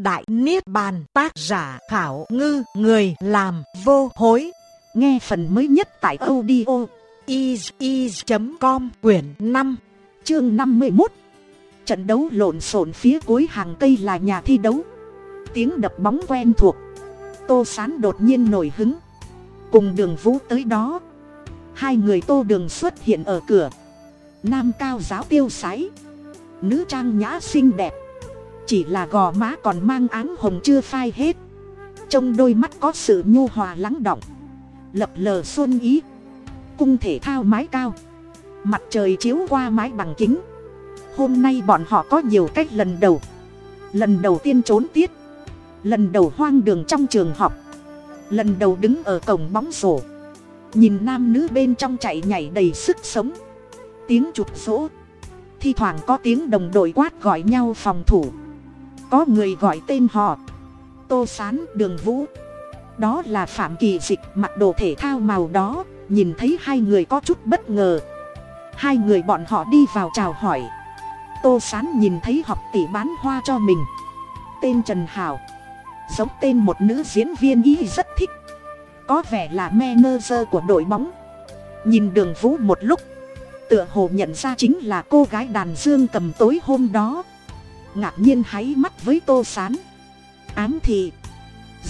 Đại Niết Bàn, tác giả khảo ngư, người làm vô hối. Nghe phần mới nhất tại audio is.com quyển 5 chương 51. Trận đấu lộn xộn phía cuối hàng cây là nhà thi đấu. Tiếng đập bóng quen thuộc. Tô Sán đột nhiên nổi hứng. Cùng đường vũ tới đó. Hai người tô đường xuất hiện ở cửa. Nam cao giáo tiêu sái. Nữ trang nhã xinh đẹp chỉ là gò má còn mang áng hồng chưa phai hết. Trong đôi mắt có sự nhu hòa lắng động. Lập lờ xuân ý. Cung thể thao mái cao. Mặt trời chiếu qua mái bằng kính. Hôm nay bọn họ có nhiều cách lần đầu. Lần đầu tiên trốn tiết. Lần đầu hoang đường trong trường học. Lần đầu đứng ở cổng bóng rổ. Nhìn nam nữ bên trong chạy nhảy đầy sức sống. Tiếng chụp rỗ thi thoảng có tiếng đồng đội quát gọi nhau phòng thủ có người gọi tên họ. Tô sán, đường vũ. Đó là phạm kỳ dịch, mặc đồ thể thao màu đó, nhìn thấy hai người có chút bất ngờ. Hai người bọn họ đi vào chào hỏi. Tô sán nhìn thấy học tỷ bán hoa cho mình. Tên trần hào giống tên một nữ diễn viên y rất thích. Có vẻ là manager của đội bóng. Nhìn đường vũ một lúc, tựa hồ nhận ra chính là cô gái đàn dương cầm tối hôm đó ngạc nhiên háy mắt với tô s á n ám thì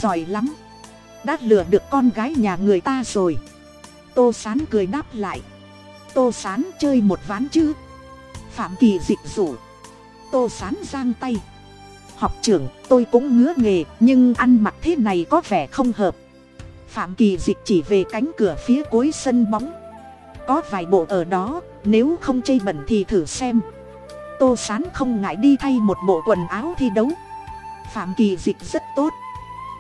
giỏi lắm. Đã lừa được con gái nhà người ta rồi. Tô s á n cười đáp lại. Tô s á n chơi một ván chứ? Phạm kỳ dịch rủ. Tô s á n giang tay. Học trưởng, tôi cũng ngứa nghề, nhưng ăn mặc thế này có vẻ không hợp. Phạm kỳ dịch chỉ về cánh cửa phía cuối sân bóng. Có vài bộ ở đó, nếu không chây bẩn thì thử xem tô sán không ngại đi thay một bộ quần áo thi đấu. Phạm kỳ dịch rất tốt.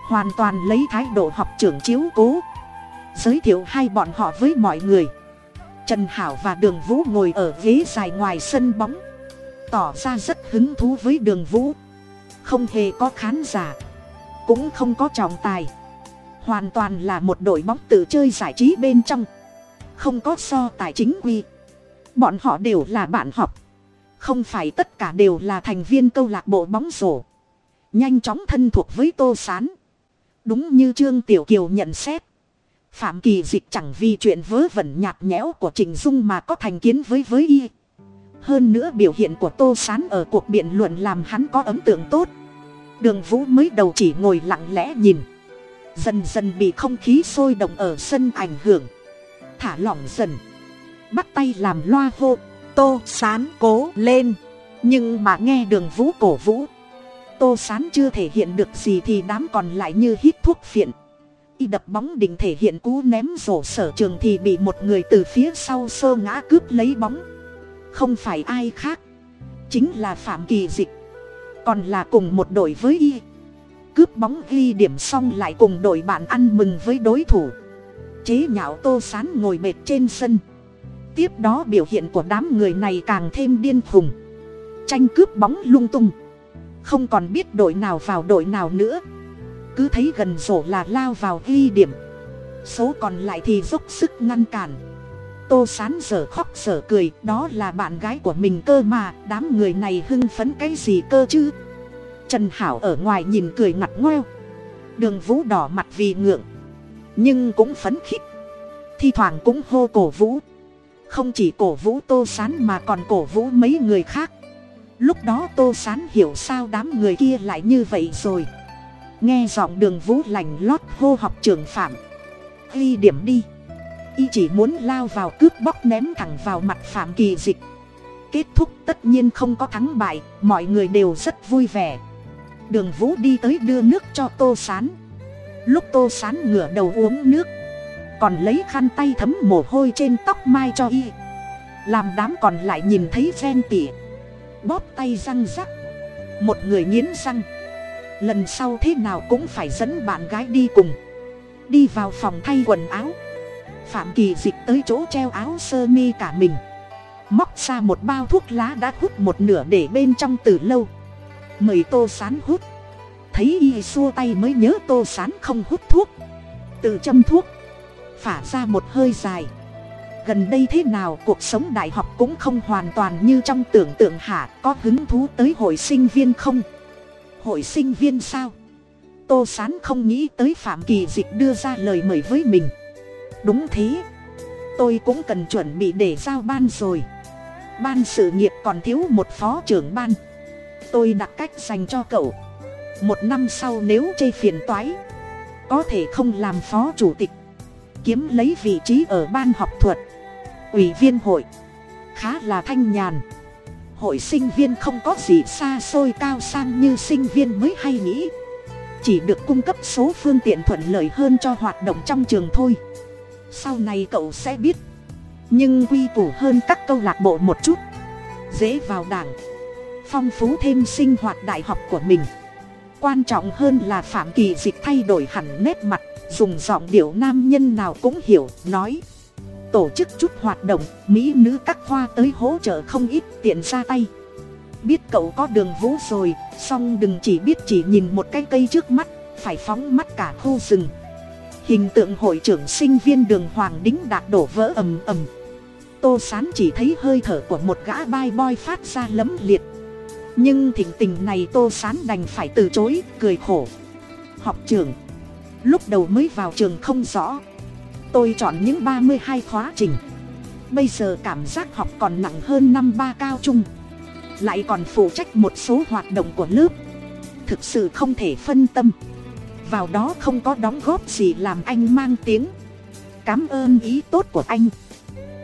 Hoàn toàn lấy thái độ học trưởng chiếu cố. Giới thiệu hai bọn họ với mọi người. Trần hảo và đường vũ ngồi ở ghế dài ngoài sân bóng. Tỏ ra rất hứng thú với đường vũ. Không hề có khán giả, cũng không có trọng tài. Hoàn toàn là một đội bóng tự chơi giải trí bên trong. Không có so tài chính quy. Bọn họ đều là bạn học không phải tất cả đều là thành viên câu lạc bộ bóng rổ. Nhanh chóng thân thuộc với tô s á n đúng như trương tiểu kiều nhận xét. Phạm kỳ dịch chẳng vì chuyện vớ vẩn nhạt nhẽo của trình dung mà có thành kiến với với y. Hơn nữa biểu hiện của tô s á n ở cuộc biện luận làm hắn có ấn tượng tốt. Đường vũ mới đầu chỉ ngồi lặng lẽ nhìn. Dần dần bị không khí sôi động ở sân ảnh hưởng. Thả lỏng dần. Bắt tay làm loa hô tô sán cố lên, nhưng mà nghe đường vũ cổ vũ. Tô sán chưa thể hiện được gì thì đám còn lại như hít thuốc phiện. Y đập bóng định thể hiện cú ném rổ sở trường thì bị một người từ phía sau sơ ngã cướp lấy bóng. Không phải ai khác, chính là phạm kỳ dịch. Còn là cùng một đội với y. Cướp bóng ghi điểm xong lại cùng đội bạn ăn mừng với đối thủ. Chế nhạo tô sán ngồi mệt trên sân tiếp đó biểu hiện của đám người này càng thêm điên khùng. Tranh cướp bóng lung tung. Không còn biết đội nào vào đội nào nữa. Cứ thấy gần rổ là lao vào ghi điểm. Số còn lại thì dốc sức ngăn cản. Tô sán giờ khóc giờ cười, đó là bạn gái của mình cơ mà, đám người này hưng phấn cái gì cơ chứ? Trần hảo ở ngoài nhìn cười ngặt ngoeo. Đường vũ đỏ mặt vì ngượng. Nhưng cũng phấn khích. Thi thoảng cũng hô cổ vũ không chỉ cổ vũ tô sán mà còn cổ vũ mấy người khác. Lúc đó tô sán hiểu sao đám người kia lại như vậy rồi. Nghe giọng đường vũ lành lót hô học trường phạm. Ghi điểm đi. Y chỉ muốn lao vào cướp bóc ném thẳng vào mặt phạm kỳ dịch. Kết thúc tất nhiên không có thắng bại, mọi người đều rất vui vẻ. Đường vũ đi tới đưa nước cho tô sán. Lúc tô sán ngửa đầu uống nước còn lấy khăn tay thấm mồ hôi trên tóc mai cho y. Làm đám còn lại nhìn thấy ven tỉa bóp tay răng rắc. Một người nghiến răng. Lần sau thế nào cũng phải dẫn bạn gái đi cùng. Đi vào phòng thay quần áo. Phạm kỳ dịch tới chỗ treo áo sơ mi cả mình. Móc ra một bao thuốc lá đã hút một nửa để bên trong từ lâu. Mời tô sán hút. Thấy y xua tay mới nhớ tô sán không hút thuốc. Từ châm thuốc phả ra một hơi dài. Gần đây thế nào cuộc sống đại học cũng không hoàn toàn như trong tưởng tượng hả? Có hứng thú tới hội sinh viên không? Hội sinh viên sao? Tô sán không nghĩ tới phạm kỳ dịch đưa ra lời mời với mình. Đúng thế. Tôi cũng cần chuẩn bị để giao ban rồi. Ban sự nghiệp còn thiếu một phó trưởng ban. Tôi đặt cách dành cho cậu. Một năm sau nếu chê phiền toái, có thể không làm phó chủ tịch kiếm lấy vị trí ở ban học thuật. Ủy viên hội. Khá là thanh nhàn. Hội sinh viên không có gì xa xôi cao sang như sinh viên mới hay nghĩ. Chỉ được cung cấp số phương tiện thuận lợi hơn cho hoạt động trong trường thôi. Sau này cậu sẽ biết. Nhưng quy củ hơn các câu lạc bộ một chút. Dễ vào đảng. Phong phú thêm sinh hoạt đại học của mình. Quan trọng hơn là phạm kỳ dịch thay đổi hẳn nét mặt dùng giọng điệu nam nhân nào cũng hiểu, nói. Tổ chức chút hoạt động, mỹ nữ các hoa tới hỗ trợ không ít, tiện ra tay. Biết cậu có đường vũ rồi, song đừng chỉ biết chỉ nhìn một cái cây trước mắt, phải phóng mắt cả khu rừng. Hình tượng hội trưởng sinh viên đường hoàng đính đạt đổ vỡ ầm ầm. Tô sán chỉ thấy hơi thở của một gã bai boy phát ra lấm liệt. Nhưng thỉnh tình này tô sán đành phải từ chối, cười khổ. Học trưởng lúc đầu mới vào trường không rõ. Tôi chọn những ba mươi hai khóa trình. Bây giờ cảm giác học còn nặng hơn năm ba cao trung. Lại còn phụ trách một số hoạt động của lớp. Thực sự không thể phân tâm. Vào đó không có đóng góp gì làm anh mang tiếng. Cám ơn ý tốt của anh.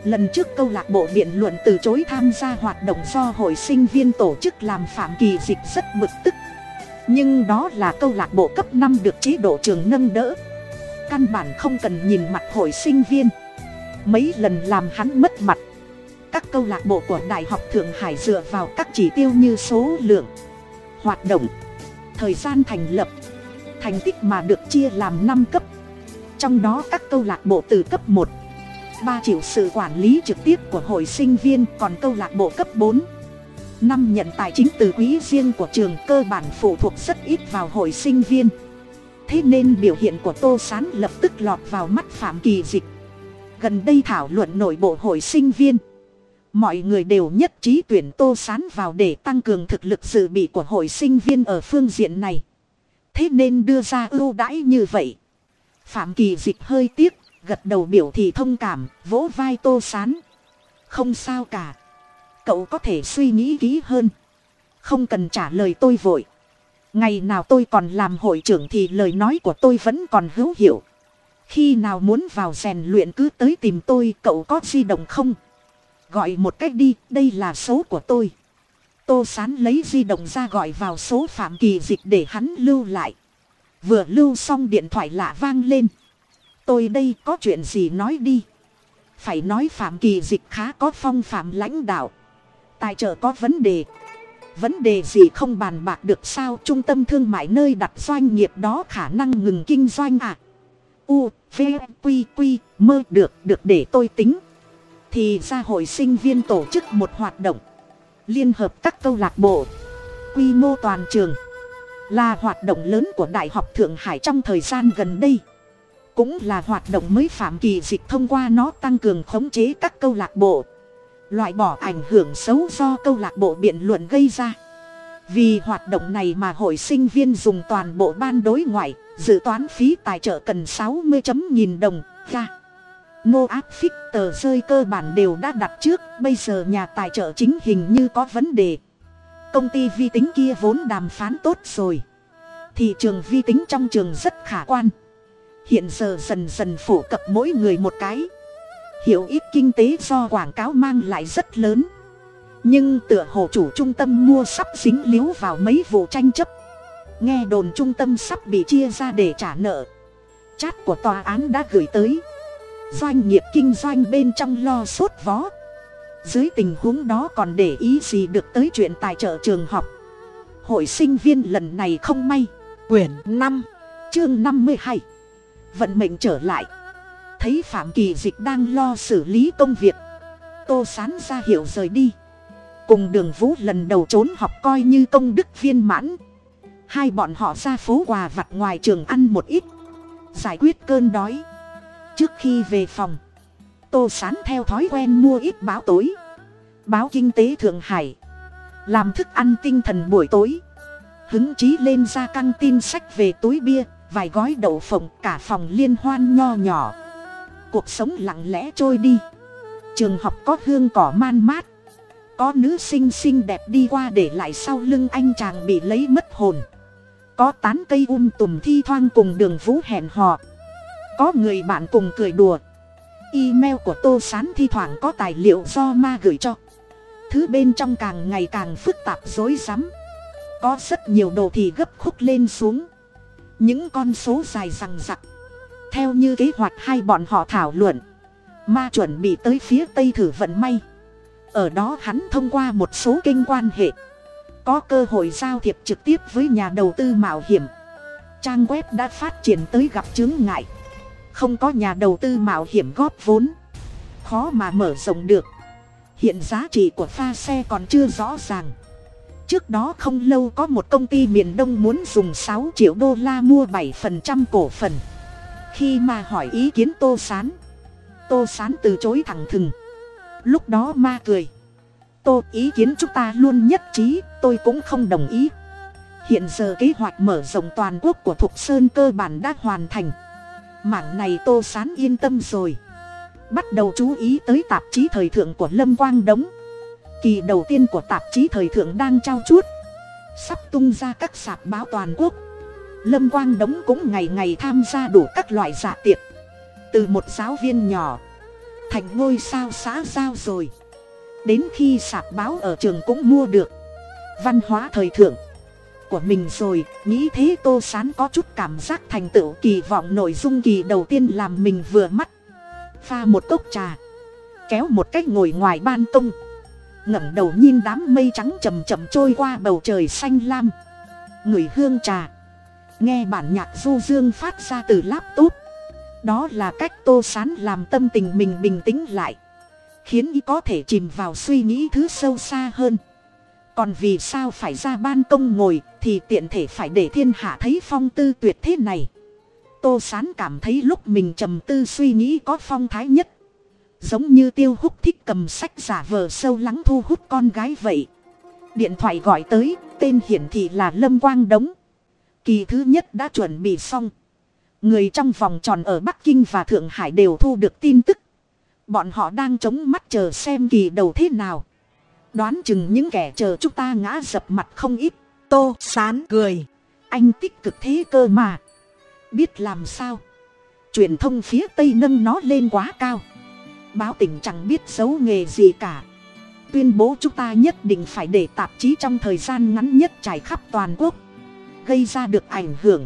Lần trước câu lạc bộ biện luận từ chối tham gia hoạt động do hội sinh viên tổ chức làm phạm kỳ dịch rất bực tức nhưng đó là câu lạc bộ cấp năm được chế độ trường nâng đỡ. Căn bản không cần nhìn mặt hội sinh viên. Mấy lần làm hắn mất mặt. Các câu lạc bộ của đại học thượng hải dựa vào các chỉ tiêu như số lượng, hoạt động, thời gian thành lập, thành tích mà được chia làm năm cấp. Trong đó các câu lạc bộ từ cấp một, ba chịu sự quản lý trực tiếp của hội sinh viên, còn câu lạc bộ cấp bốn năm nhận tài chính từ quỹ riêng của trường cơ bản phụ thuộc rất ít vào hội sinh viên. Thế nên biểu hiện của tô s á n lập tức lọt vào mắt phạm kỳ dịch. Gần đây thảo luận nội bộ hội sinh viên. Mọi người đều nhất trí tuyển tô s á n vào để tăng cường thực lực dự bị của hội sinh viên ở phương diện này. Thế nên đưa ra ưu đãi như vậy. Phạm kỳ dịch hơi tiếc, gật đầu biểu thị thông cảm, vỗ vai tô s á n không sao cả cậu có thể suy nghĩ kỹ hơn. Không cần trả lời tôi vội. Ngày nào tôi còn làm hội trưởng thì lời nói của tôi vẫn còn hữu hiệu. Khi nào muốn vào rèn luyện cứ tới tìm tôi, cậu có di động không? Gọi một cách đi, đây là số của tôi. Tô sán lấy di động ra gọi vào số phạm kỳ dịch để hắn lưu lại. Vừa lưu xong điện thoại lạ vang lên. Tôi đây, có chuyện gì nói đi? Phải nói phạm kỳ dịch khá có phong phạm lãnh đạo tài trợ có vấn đề. Vấn đề gì không bàn bạc được sao? Trung tâm thương mại nơi đặt doanh nghiệp đó khả năng ngừng kinh doanh à? U, v, q q, mơ, được được để tôi tính. Thì ra hội sinh viên tổ chức một hoạt động. Liên hợp các câu lạc bộ. Quy mô toàn trường. Là hoạt động lớn của đại học thượng hải trong thời gian gần đây. Cũng là hoạt động mới phạm kỳ dịch thông qua nó tăng cường khống chế các câu lạc bộ loại bỏ ảnh hưởng xấu do câu lạc bộ biện luận gây ra. Vì hoạt động này mà hội sinh viên dùng toàn bộ ban đối ngoại, dự toán phí tài trợ cần sáu mươi chấm nghìn đồng, ra. Ngô áp phích, tờ rơi cơ bản đều đã đặt trước, bây giờ nhà tài trợ chính hình như có vấn đề. Công ty vi tính kia vốn đàm phán tốt rồi. Thị trường vi tính trong trường rất khả quan. Hiện giờ dần dần phổ cập mỗi người một cái hiệu ích kinh tế do quảng cáo mang lại rất lớn. Nhưng tựa hồ chủ trung tâm mua sắp dính líu vào mấy vụ tranh chấp. Nghe đồn trung tâm sắp bị chia ra để trả nợ. Chat của tòa án đã gửi tới. Doanh nghiệp kinh doanh bên trong lo sốt vó. Dưới tình huống đó còn để ý gì được tới chuyện tài trợ trường học. Hội sinh viên lần này không may. Quyển năm, chương năm mươi hai. Vận mệnh trở lại thấy phạm kỳ dịch đang lo xử lý công việc. Tô sán ra hiệu rời đi. Cùng đường vũ lần đầu trốn học coi như công đức viên mãn. Hai bọn họ ra phố quà vặt ngoài trường ăn một ít. Giải quyết cơn đói. Trước khi về phòng, tô sán theo thói quen mua ít báo tối. Báo kinh tế thượng hải. Làm thức ăn tinh thần buổi tối. Hứng chí lên ra căng tin sách về túi bia, vài gói đậu phộng, cả phòng liên hoan nho nhỏ cuộc sống lặng lẽ trôi đi. Trường học có hương cỏ man mát. Có nữ sinh xinh đẹp đi qua để lại sau lưng anh chàng bị lấy mất hồn. Có tán cây um tùm thi thoang cùng đường vũ hẹn hò. Có người bạn cùng cười đùa. Email của tô s á n thi thoảng có tài liệu do ma gửi cho. Thứ bên trong càng ngày càng phức tạp rối rắm. Có rất nhiều đồ thì gấp khúc lên xuống. Những con số dài rằng rặc theo như kế hoạch hai bọn họ thảo luận, ma chuẩn bị tới phía tây thử vận may. Ở đó hắn thông qua một số kênh quan hệ, có cơ hội giao thiệp trực tiếp với nhà đầu tư mạo hiểm. Trang web đã phát triển tới gặp chướng ngại. Không có nhà đầu tư mạo hiểm góp vốn, khó mà mở rộng được. Hiện giá trị của pha xe còn chưa rõ ràng. Trước đó không lâu có một công ty miền đông muốn dùng sáu triệu đô la mua bảy phần trăm cổ phần khi mà hỏi ý kiến tô s á n tô s á n từ chối thẳng thừng. Lúc đó ma cười. Tô, ý kiến chúng ta luôn nhất trí, tôi cũng không đồng ý. Hiện giờ kế hoạch mở rộng toàn quốc của thục sơn cơ bản đã hoàn thành. Mảng này tô sán yên tâm rồi. Bắt đầu chú ý tới tạp chí thời thượng của lâm quang đống. Kỳ đầu tiên của tạp chí thời thượng đang trao chuốt. Sắp tung ra các sạp báo toàn quốc lâm quang đống cũng ngày ngày tham gia đủ các loại giả tiệc. Từ một giáo viên nhỏ, thành ngôi sao xã giao rồi. Đến khi sạp báo ở trường cũng mua được văn hóa thời thượng của mình rồi, nghĩ thế tô sán có chút cảm giác thành tựu kỳ vọng nội dung kỳ đầu tiên làm mình vừa mắt. Pha một cốc trà, kéo một cách ngồi ngoài ban công. Ngẩng đầu nhìn đám mây trắng chầm chậm trôi qua bầu trời xanh lam. Người hương trà nghe bản nhạc du dương phát ra từ laptop. Đó là cách tô sán làm tâm tình mình bình tĩnh lại. Khiến y có thể chìm vào suy nghĩ thứ sâu xa hơn. Còn vì sao phải ra ban công ngồi thì tiện thể phải để thiên hạ thấy phong tư tuyệt thế này? Tô sán cảm thấy lúc mình trầm tư suy nghĩ có phong thái nhất. Giống như tiêu hút thích cầm sách giả vờ sâu lắng thu hút con gái vậy. Điện thoại gọi tới, tên hiển thị là lâm quang đống kỳ thứ nhất đã chuẩn bị xong. Người trong vòng tròn ở bắc kinh và thượng hải đều thu được tin tức. Bọn họ đang chống mắt chờ xem kỳ đầu thế nào. Đoán chừng những kẻ chờ chúng ta ngã dập mặt không ít. Tô sán cười. Anh tích cực thế cơ mà. Biết làm sao? Truyền thông phía tây nâng nó lên quá cao. Báo tỉnh chẳng biết giấu nghề gì cả. Tuyên bố chúng ta nhất định phải để tạp chí trong thời gian ngắn nhất trải khắp toàn quốc gây ra được ảnh hưởng,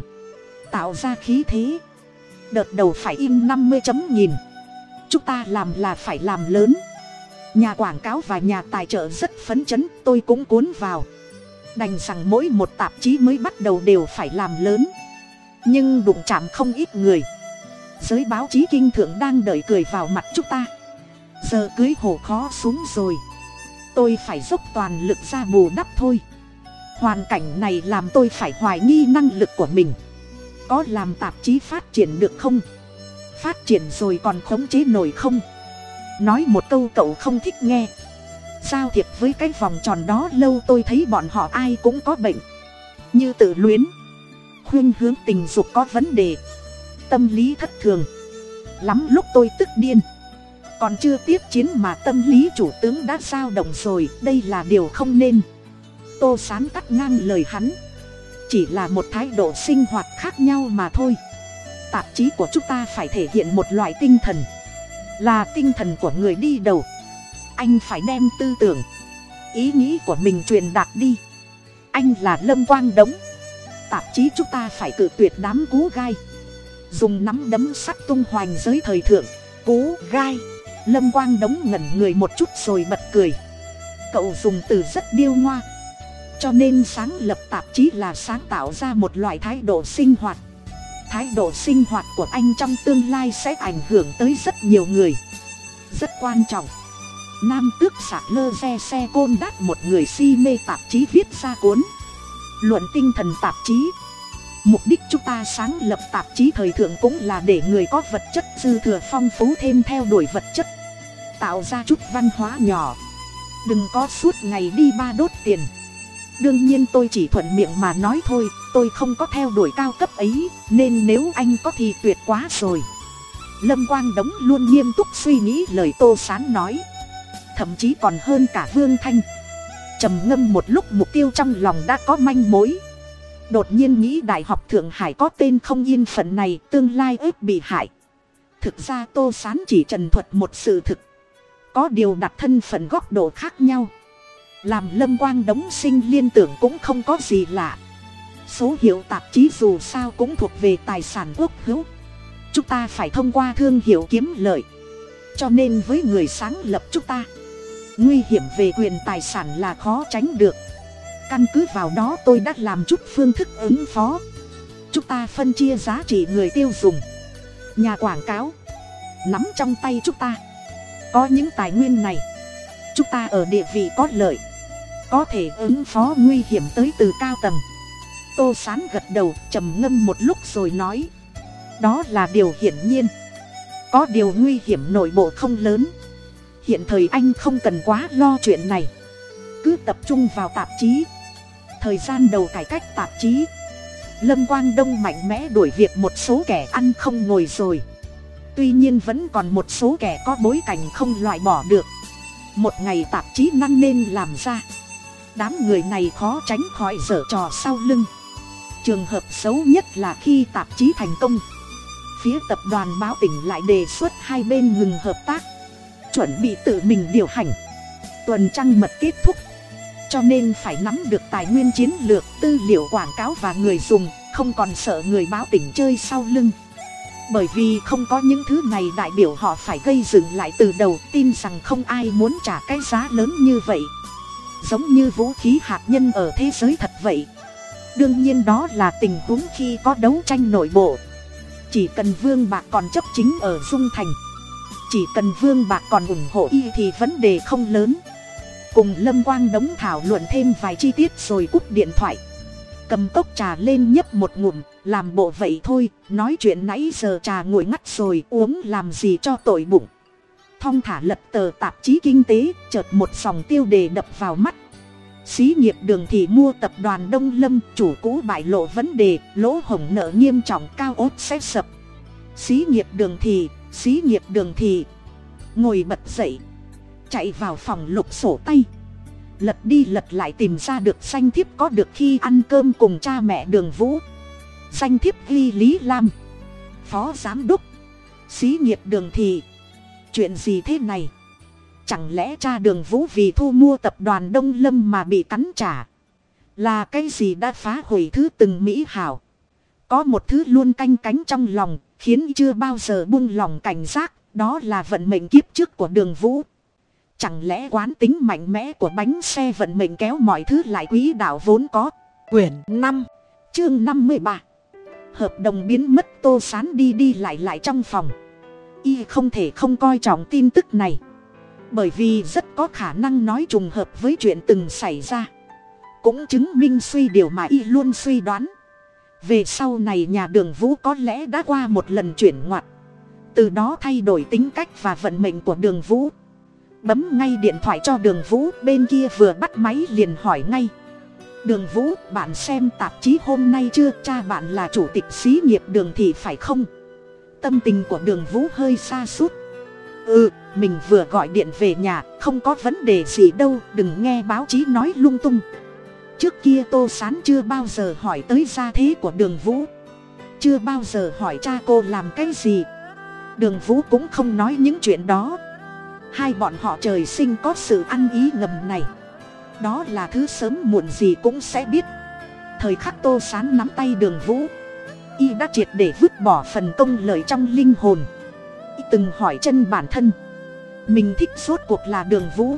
tạo ra khí thế. Đợt đầu phải in năm mươi chấm nghìn. Chúng ta làm là phải làm lớn. Nhà quảng cáo và nhà tài trợ rất phấn chấn, tôi cũng cuốn vào. Đành rằng mỗi một tạp chí mới bắt đầu đều phải làm lớn. Nhưng đụng chạm không ít người. Giới báo chí kinh thượng đang đợi cười vào mặt chúng ta. Giờ cưới hồ khó xuống rồi. Tôi phải dốc toàn lực ra bù đắp thôi hoàn cảnh này làm tôi phải hoài nghi năng lực của mình. Có làm tạp chí phát triển được không? Phát triển rồi còn khống chế nổi không? Nói một câu cậu không thích nghe. Giao thiệp với cái vòng tròn đó lâu tôi thấy bọn họ ai cũng có bệnh. Như tự luyến. Khuyên hướng tình dục có vấn đề. Tâm lý thất thường. Lắm lúc tôi tức điên. Còn chưa tiếp chiến mà tâm lý chủ tướng đã giao động rồi, đây là điều không nên tô sán cắt ngang lời hắn. Chỉ là một thái độ sinh hoạt khác nhau mà thôi. Tạp chí của chúng ta phải thể hiện một loại tinh thần. Là tinh thần của người đi đầu. Anh phải đem tư tưởng, ý nghĩ của mình truyền đạt đi. Anh là lâm quang đống. Tạp chí chúng ta phải cự tuyệt đám cú gai. Dùng nắm đấm sắt tung hoành giới thời thượng. Cú gai. Lâm quang đống ngẩn người một chút rồi bật cười. Cậu dùng từ rất điêu ngoa cho nên sáng lập tạp chí là sáng tạo ra một loại thái độ sinh hoạt. Thái độ sinh hoạt của anh trong tương lai sẽ ảnh hưởng tới rất nhiều người. Rất quan trọng. Nam tước sạc lơ xe xe côn đát một người si mê tạp chí viết ra cuốn. Luận tinh thần tạp chí. Mục đích chúng ta sáng lập tạp chí thời thượng cũng là để người có vật chất dư thừa phong phú thêm theo đuổi vật chất. Tạo ra chút văn hóa nhỏ. Đừng có suốt ngày đi ba đốt tiền đương nhiên tôi chỉ thuận miệng mà nói thôi, tôi không có theo đuổi cao cấp ấy, nên nếu anh có thì tuyệt quá rồi. Lâm quang đống luôn nghiêm túc suy nghĩ lời tô sán nói. Thậm chí còn hơn cả vương thanh. Trầm ngâm một lúc mục tiêu trong lòng đã có manh mối. Đột nhiên nghĩ đại học thượng hải có tên không yên phận này, tương lai ếp bị hại. Thực ra tô sán chỉ trần thuật một sự thực. Có điều đặt thân phận góc độ khác nhau làm lâm quang đống sinh liên tưởng cũng không có gì lạ. Số hiệu tạp chí dù sao cũng thuộc về tài sản quốc hữu. Chúng ta phải thông qua thương hiệu kiếm lợi. Cho nên với người sáng lập chúng ta, nguy hiểm về quyền tài sản là khó tránh được. Căn cứ vào đó tôi đã làm chút phương thức ứng phó. Chúng ta phân chia giá trị người tiêu dùng. Nhà quảng cáo. Nắm trong tay chúng ta. Có những tài nguyên này. Chúng ta ở địa vị có lợi có thể ứng phó nguy hiểm tới từ cao tầng. Tô sán gật đầu, trầm ngâm một lúc rồi nói. Đó là điều hiển nhiên. Có điều nguy hiểm nội bộ không lớn. Hiện thời anh không cần quá lo chuyện này. Cứ tập trung vào tạp chí. Thời gian đầu cải cách tạp chí. Lâm quang đông mạnh mẽ đuổi việc một số kẻ ăn không ngồi rồi. Tuy nhiên vẫn còn một số kẻ có bối cảnh không loại bỏ được. Một ngày tạp chí năng nên làm ra đám người này khó tránh khỏi dở trò sau lưng. Trường hợp xấu nhất là khi tạp chí thành công. Phía tập đoàn báo tỉnh lại đề xuất hai bên ngừng hợp tác. Chuẩn bị tự mình điều hành. Tuần trăng mật kết thúc. Cho nên phải nắm được tài nguyên chiến lược, tư liệu quảng cáo và người dùng, không còn sợ người báo tỉnh chơi sau lưng. Bởi vì không có những thứ này đại biểu họ phải gây dựng lại từ đầu, tin rằng không ai muốn trả cái giá lớn như vậy giống như vũ khí hạt nhân ở thế giới thật vậy. Đương nhiên đó là tình huống khi có đấu tranh nội bộ. Chỉ cần vương bạc còn chấp chính ở dung thành. Chỉ cần vương bạc còn ủng hộ y thì vấn đề không lớn. Cùng lâm quang đống thảo luận thêm vài chi tiết rồi cúp điện thoại. Cầm cốc trà lên nhấp một ngụm, làm bộ vậy thôi, nói chuyện nãy giờ trà nguội ngắt rồi uống làm gì cho tội bụng thong thả lật tờ tạp chí kinh tế, chợt một dòng tiêu đề đập vào mắt. Xí nghiệp đường thị mua tập đoàn đông lâm, chủ cũ bại lộ vấn đề, lỗ hổng nợ nghiêm trọng cao ốt sẽ sập. Xí nghiệp đường thị xí nghiệp đường thị ngồi bật dậy, chạy vào phòng lục sổ tay. Lật đi lật lại tìm ra được danh thiếp có được khi ăn cơm cùng cha mẹ đường vũ. Danh thiếp ghi lý lam, phó giám đốc. Xí nghiệp đường thị chuyện gì thế này? Chẳng lẽ cha đường vũ vì thu mua tập đoàn đông lâm mà bị cắn trả? Là cái gì đã phá hủy thứ từng mỹ hảo? Có một thứ luôn canh cánh trong lòng khiến chưa bao giờ buông lòng cảnh giác đó là vận mệnh kiếp trước của đường vũ. Chẳng lẽ quán tính mạnh mẽ của bánh xe vận mệnh kéo mọi thứ lại quý đạo vốn có? Quyển năm. Chương năm mươi ba. Hợp đồng biến mất tô sán đi đi lại lại trong phòng y không thể không coi trọng tin tức này. Bởi vì rất có khả năng nói trùng hợp với chuyện từng xảy ra. Cũng chứng minh suy điều mà y luôn suy đoán. Về sau này nhà đường vũ có lẽ đã qua một lần chuyển ngoặt. Từ đó thay đổi tính cách và vận mệnh của đường vũ. Bấm ngay điện thoại cho đường vũ, bên kia vừa bắt máy liền hỏi ngay. Đường vũ, bạn xem tạp chí hôm nay chưa? Cha bạn là chủ tịch xí nghiệp đường thì phải không? Tâm tình của đường vũ hơi xa suốt. Ừ mình vừa gọi điện về nhà, không có vấn đề gì đâu, đừng nghe báo chí nói lung tung. Trước kia tô sán chưa bao giờ hỏi tới gia thế của đường vũ. Chưa bao giờ hỏi cha cô làm cái gì. Đường vũ cũng không nói những chuyện đó. Hai bọn họ trời sinh có sự ăn ý ngầm này. Đó là thứ sớm muộn gì cũng sẽ biết. Thời khắc tô sán nắm tay đường vũ y đã triệt để vứt bỏ phần công lợi trong linh hồn. Y từng hỏi chân bản thân, mình thích suốt cuộc là đường vũ,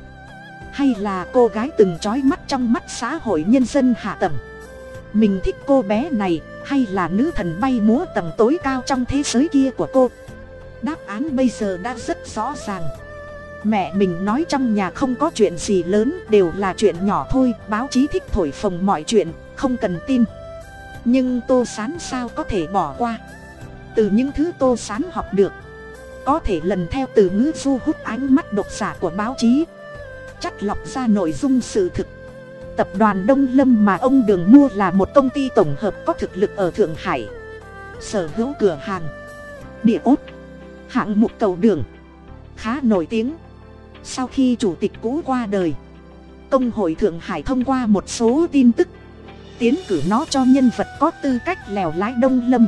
hay là cô gái từng trói mắt trong mắt xã hội nhân dân hạ tầng? Mình thích cô bé này, hay là nữ thần bay múa tầng tối cao trong thế giới kia của cô? Đáp án bây giờ đã rất rõ ràng. Mẹ mình nói trong nhà không có chuyện gì lớn, đều là chuyện nhỏ thôi, báo chí thích thổi phồng mọi chuyện, không cần tin nhưng tô sán sao có thể bỏ qua? Từ những thứ tô sán học được, có thể lần theo từ ngữ du hút ánh mắt độc giả của báo chí. Chắt lọc ra nội dung sự thực. Tập đoàn đông lâm mà ông đường mua là một công ty tổng hợp có thực lực ở thượng hải. Sở hữu cửa hàng, địa ốt, hạng mục cầu đường, khá nổi tiếng. Sau khi chủ tịch cũ qua đời, công hội thượng hải thông qua một số tin tức tiến cử nó cho nhân vật có tư cách lèo lái đông lâm.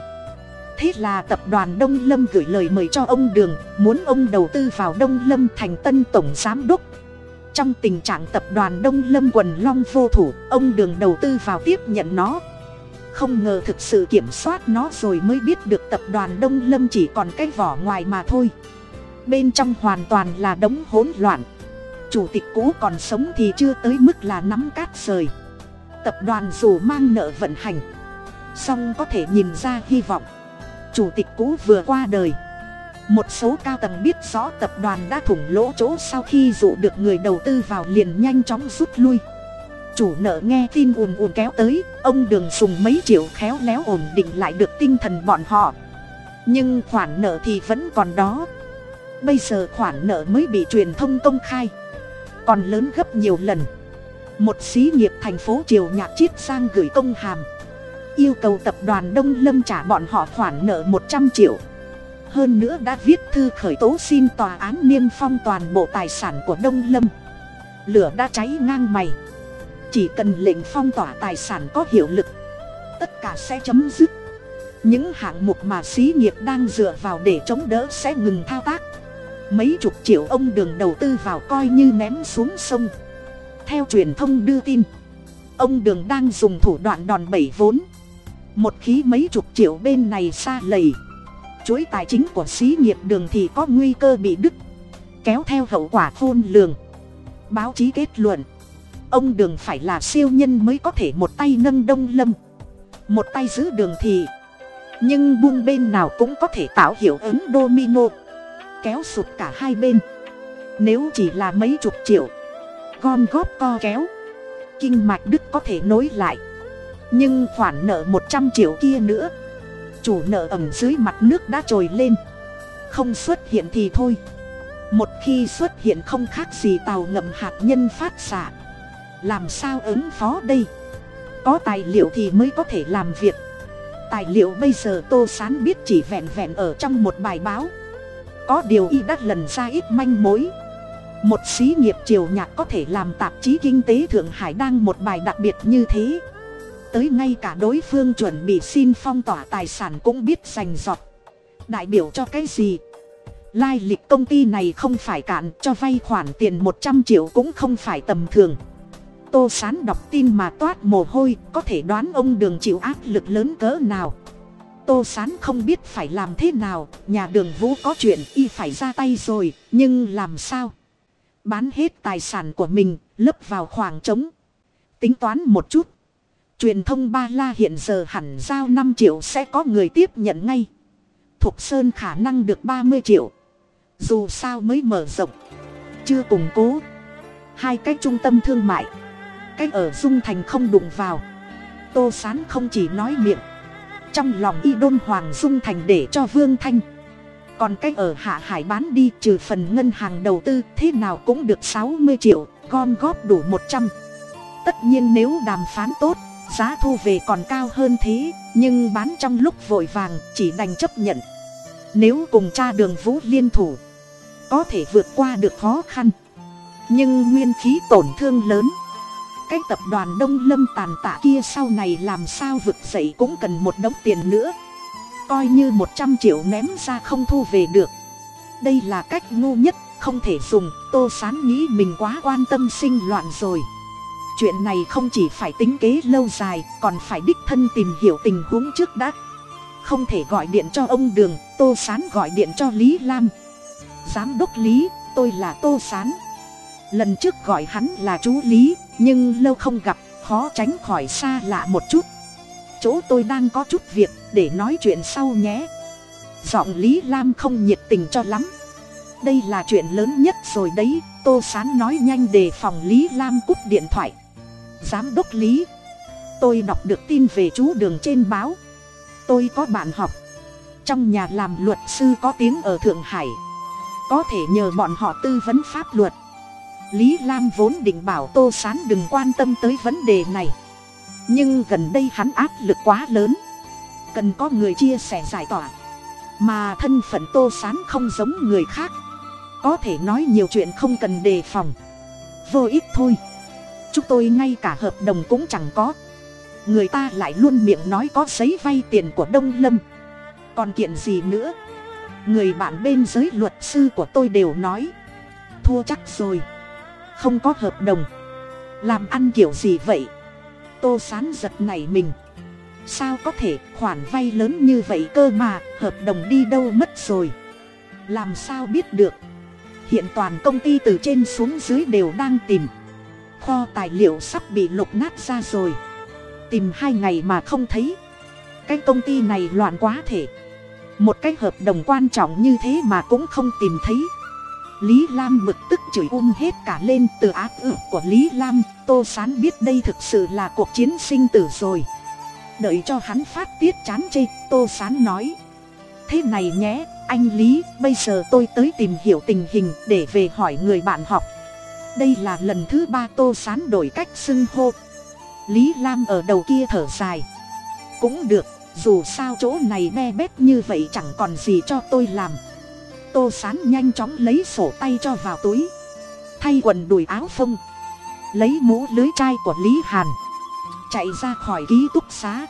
Thế là tập đoàn đông lâm gửi lời mời cho ông đường, muốn ông đầu tư vào đông lâm thành tân tổng giám đốc. Trong tình trạng tập đoàn đông lâm quần long vô thủ, ông đường đầu tư vào tiếp nhận nó. Không ngờ thực sự kiểm soát nó rồi mới biết được tập đoàn đông lâm chỉ còn cái vỏ ngoài mà thôi. Bên trong hoàn toàn là đống hỗn loạn. Chủ tịch cũ còn sống thì chưa tới mức là nắm cát rời tập đoàn dù mang nợ vận hành. Song có thể nhìn ra hy vọng. Chủ tịch cũ vừa qua đời. Một số cao tầng biết rõ tập đoàn đã thủng lỗ chỗ sau khi dụ được người đầu tư vào liền nhanh chóng rút lui. Chủ nợ nghe tin ùn ùn kéo tới, ông đường dùng mấy triệu khéo léo ổn định lại được tinh thần bọn họ. Nhưng khoản nợ thì vẫn còn đó. Bây giờ khoản nợ mới bị truyền thông công khai. Còn lớn gấp nhiều lần một xí nghiệp thành phố triều nhạc chiết sang gửi công hàm. Yêu cầu tập đoàn đông lâm trả bọn họ khoản nợ một trăm triệu. Hơn nữa đã viết thư khởi tố xin tòa án niêm phong toàn bộ tài sản của đông lâm. Lửa đã cháy ngang mày. Chỉ cần lệnh phong tỏa tài sản có hiệu lực, tất cả sẽ chấm dứt. Những hạng mục mà xí nghiệp đang dựa vào để chống đỡ sẽ ngừng thao tác. Mấy chục triệu ông đường đầu tư vào coi như ném xuống sông theo truyền thông đưa tin. Ông đường đang dùng thủ đoạn đòn bẩy vốn. Một khí mấy chục triệu bên này xa lầy. Chuỗi tài chính của xí nghiệp đường thì có nguy cơ bị đứt. Kéo theo hậu quả khôn lường. Báo chí kết luận, ông đường phải là siêu nhân mới có thể một tay nâng đông lâm. Một tay giữ đường thì, nhưng buông bên nào cũng có thể tạo hiệu ứng domino. Kéo sụt cả hai bên. Nếu chỉ là mấy chục triệu con góp co kéo. Kinh mạch đức có thể nối lại. Nhưng khoản nợ một trăm triệu kia nữa. Chủ nợ ẩm dưới mặt nước đã trồi lên. Không xuất hiện thì thôi. Một khi xuất hiện không khác gì tàu ngầm hạt nhân phát xạ. Làm sao ứng phó đây? Có tài liệu thì mới có thể làm việc. Tài liệu bây giờ tô sán biết chỉ vẹn vẹn ở trong một bài báo. Có điều y đã lần ra ít manh mối một xí nghiệp triều nhạc có thể làm tạp chí kinh tế thượng hải đang một bài đặc biệt như thế. Tới ngay cả đối phương chuẩn bị xin phong tỏa tài sản cũng biết giành giọt. Đại biểu cho cái gì? Lai lịch công ty này không phải cạn cho vay khoản tiền một trăm triệu cũng không phải tầm thường. Tô sán đọc tin mà toát mồ hôi, có thể đoán ông đường chịu áp lực lớn cỡ nào? Tô sán không biết phải làm thế nào, nhà đường vũ có chuyện y phải ra tay rồi, nhưng làm sao? Bán hết tài sản của mình, lấp vào khoảng trống. Tính toán một chút. Truyền thông ba la hiện giờ hẳn giao năm triệu sẽ có người tiếp nhận ngay. Thục sơn khả năng được ba mươi triệu. Dù sao mới mở rộng. Chưa củng cố. Hai cái trung tâm thương mại. Cái ở dung thành không đụng vào. Tô sán không chỉ nói miệng. Trong lòng y đôn hoàng dung thành để cho vương thanh còn cái ở hạ hải bán đi, trừ phần ngân hàng đầu tư, thế nào cũng được sáu mươi triệu, gom góp đủ một trăm. Tất nhiên nếu đàm phán tốt, giá thu về còn cao hơn thế, nhưng bán trong lúc vội vàng, chỉ đành chấp nhận. Nếu cùng cha đường vũ liên thủ, có thể vượt qua được khó khăn. Nhưng nguyên khí tổn thương lớn. Cái tập đoàn đông lâm tàn tạ kia sau này làm sao vực dậy cũng cần một đống tiền nữa coi như một trăm triệu ném ra không thu về được. Đây là cách ngu nhất, không thể dùng, tô sán nghĩ mình quá quan tâm sinh loạn rồi. Chuyện này không chỉ phải tính kế lâu dài, còn phải đích thân tìm hiểu tình huống trước đã. Không thể gọi điện cho ông đường, tô sán gọi điện cho lý lam. Giám đốc lý, tôi là tô sán. Lần trước gọi hắn là chú lý, nhưng lâu không gặp, khó tránh khỏi xa lạ một chút chỗ tôi đang có chút việc, để nói chuyện sau nhé. Giọng lý lam không nhiệt tình cho lắm. Đây là chuyện lớn nhất rồi đấy, tô sán nói nhanh đề phòng lý lam cúp điện thoại. Giám đốc lý, tôi đọc được tin về chú đường trên báo. Tôi có bạn học. Trong nhà làm luật sư có tiếng ở thượng hải. Có thể nhờ bọn họ tư vấn pháp luật. Lý lam vốn định bảo tô s á n đừng quan tâm tới vấn đề này nhưng gần đây hắn áp lực quá lớn. Cần có người chia sẻ giải tỏa. Mà thân phận tô s á n không giống người khác. Có thể nói nhiều chuyện không cần đề phòng. Vô ích thôi. Chúng tôi ngay cả hợp đồng cũng chẳng có. Người ta lại luôn miệng nói có giấy vay tiền của đông lâm. Còn kiện gì nữa? Người bạn bên giới luật sư của tôi đều nói. Thua chắc rồi. Không có hợp đồng. Làm ăn kiểu gì vậy? Tô sán giật nảy mình. Sao có thể, khoản vay lớn như vậy cơ mà, hợp đồng đi đâu mất rồi? Làm sao biết được? Hiện toàn công ty từ trên xuống dưới đều đang tìm. Kho tài liệu sắp bị lục nát ra rồi. Tìm hai ngày mà không thấy. Cái công ty này loạn quá thể. Một cái hợp đồng quan trọng như thế mà cũng không tìm thấy lý lam bực tức chửi um hết cả lên từ áp ức của lý lam. Tô sán biết đây thực sự là cuộc chiến sinh tử rồi. Đợi cho hắn phát tiết chán chê, tô sán nói, thế này nhé, anh lý, bây giờ tôi tới tìm hiểu tình hình để về hỏi người bạn học. Đây là lần thứ ba tô sán đổi cách xưng hô. Lý lam ở đầu kia thở dài, cũng được, dù sao chỗ này me bét như vậy chẳng còn gì cho tôi làm tô sán nhanh chóng lấy sổ tay cho vào túi. Thay quần đùi áo phông. Lấy mũ lưới chai của lý hàn. Chạy ra khỏi ký túc xá.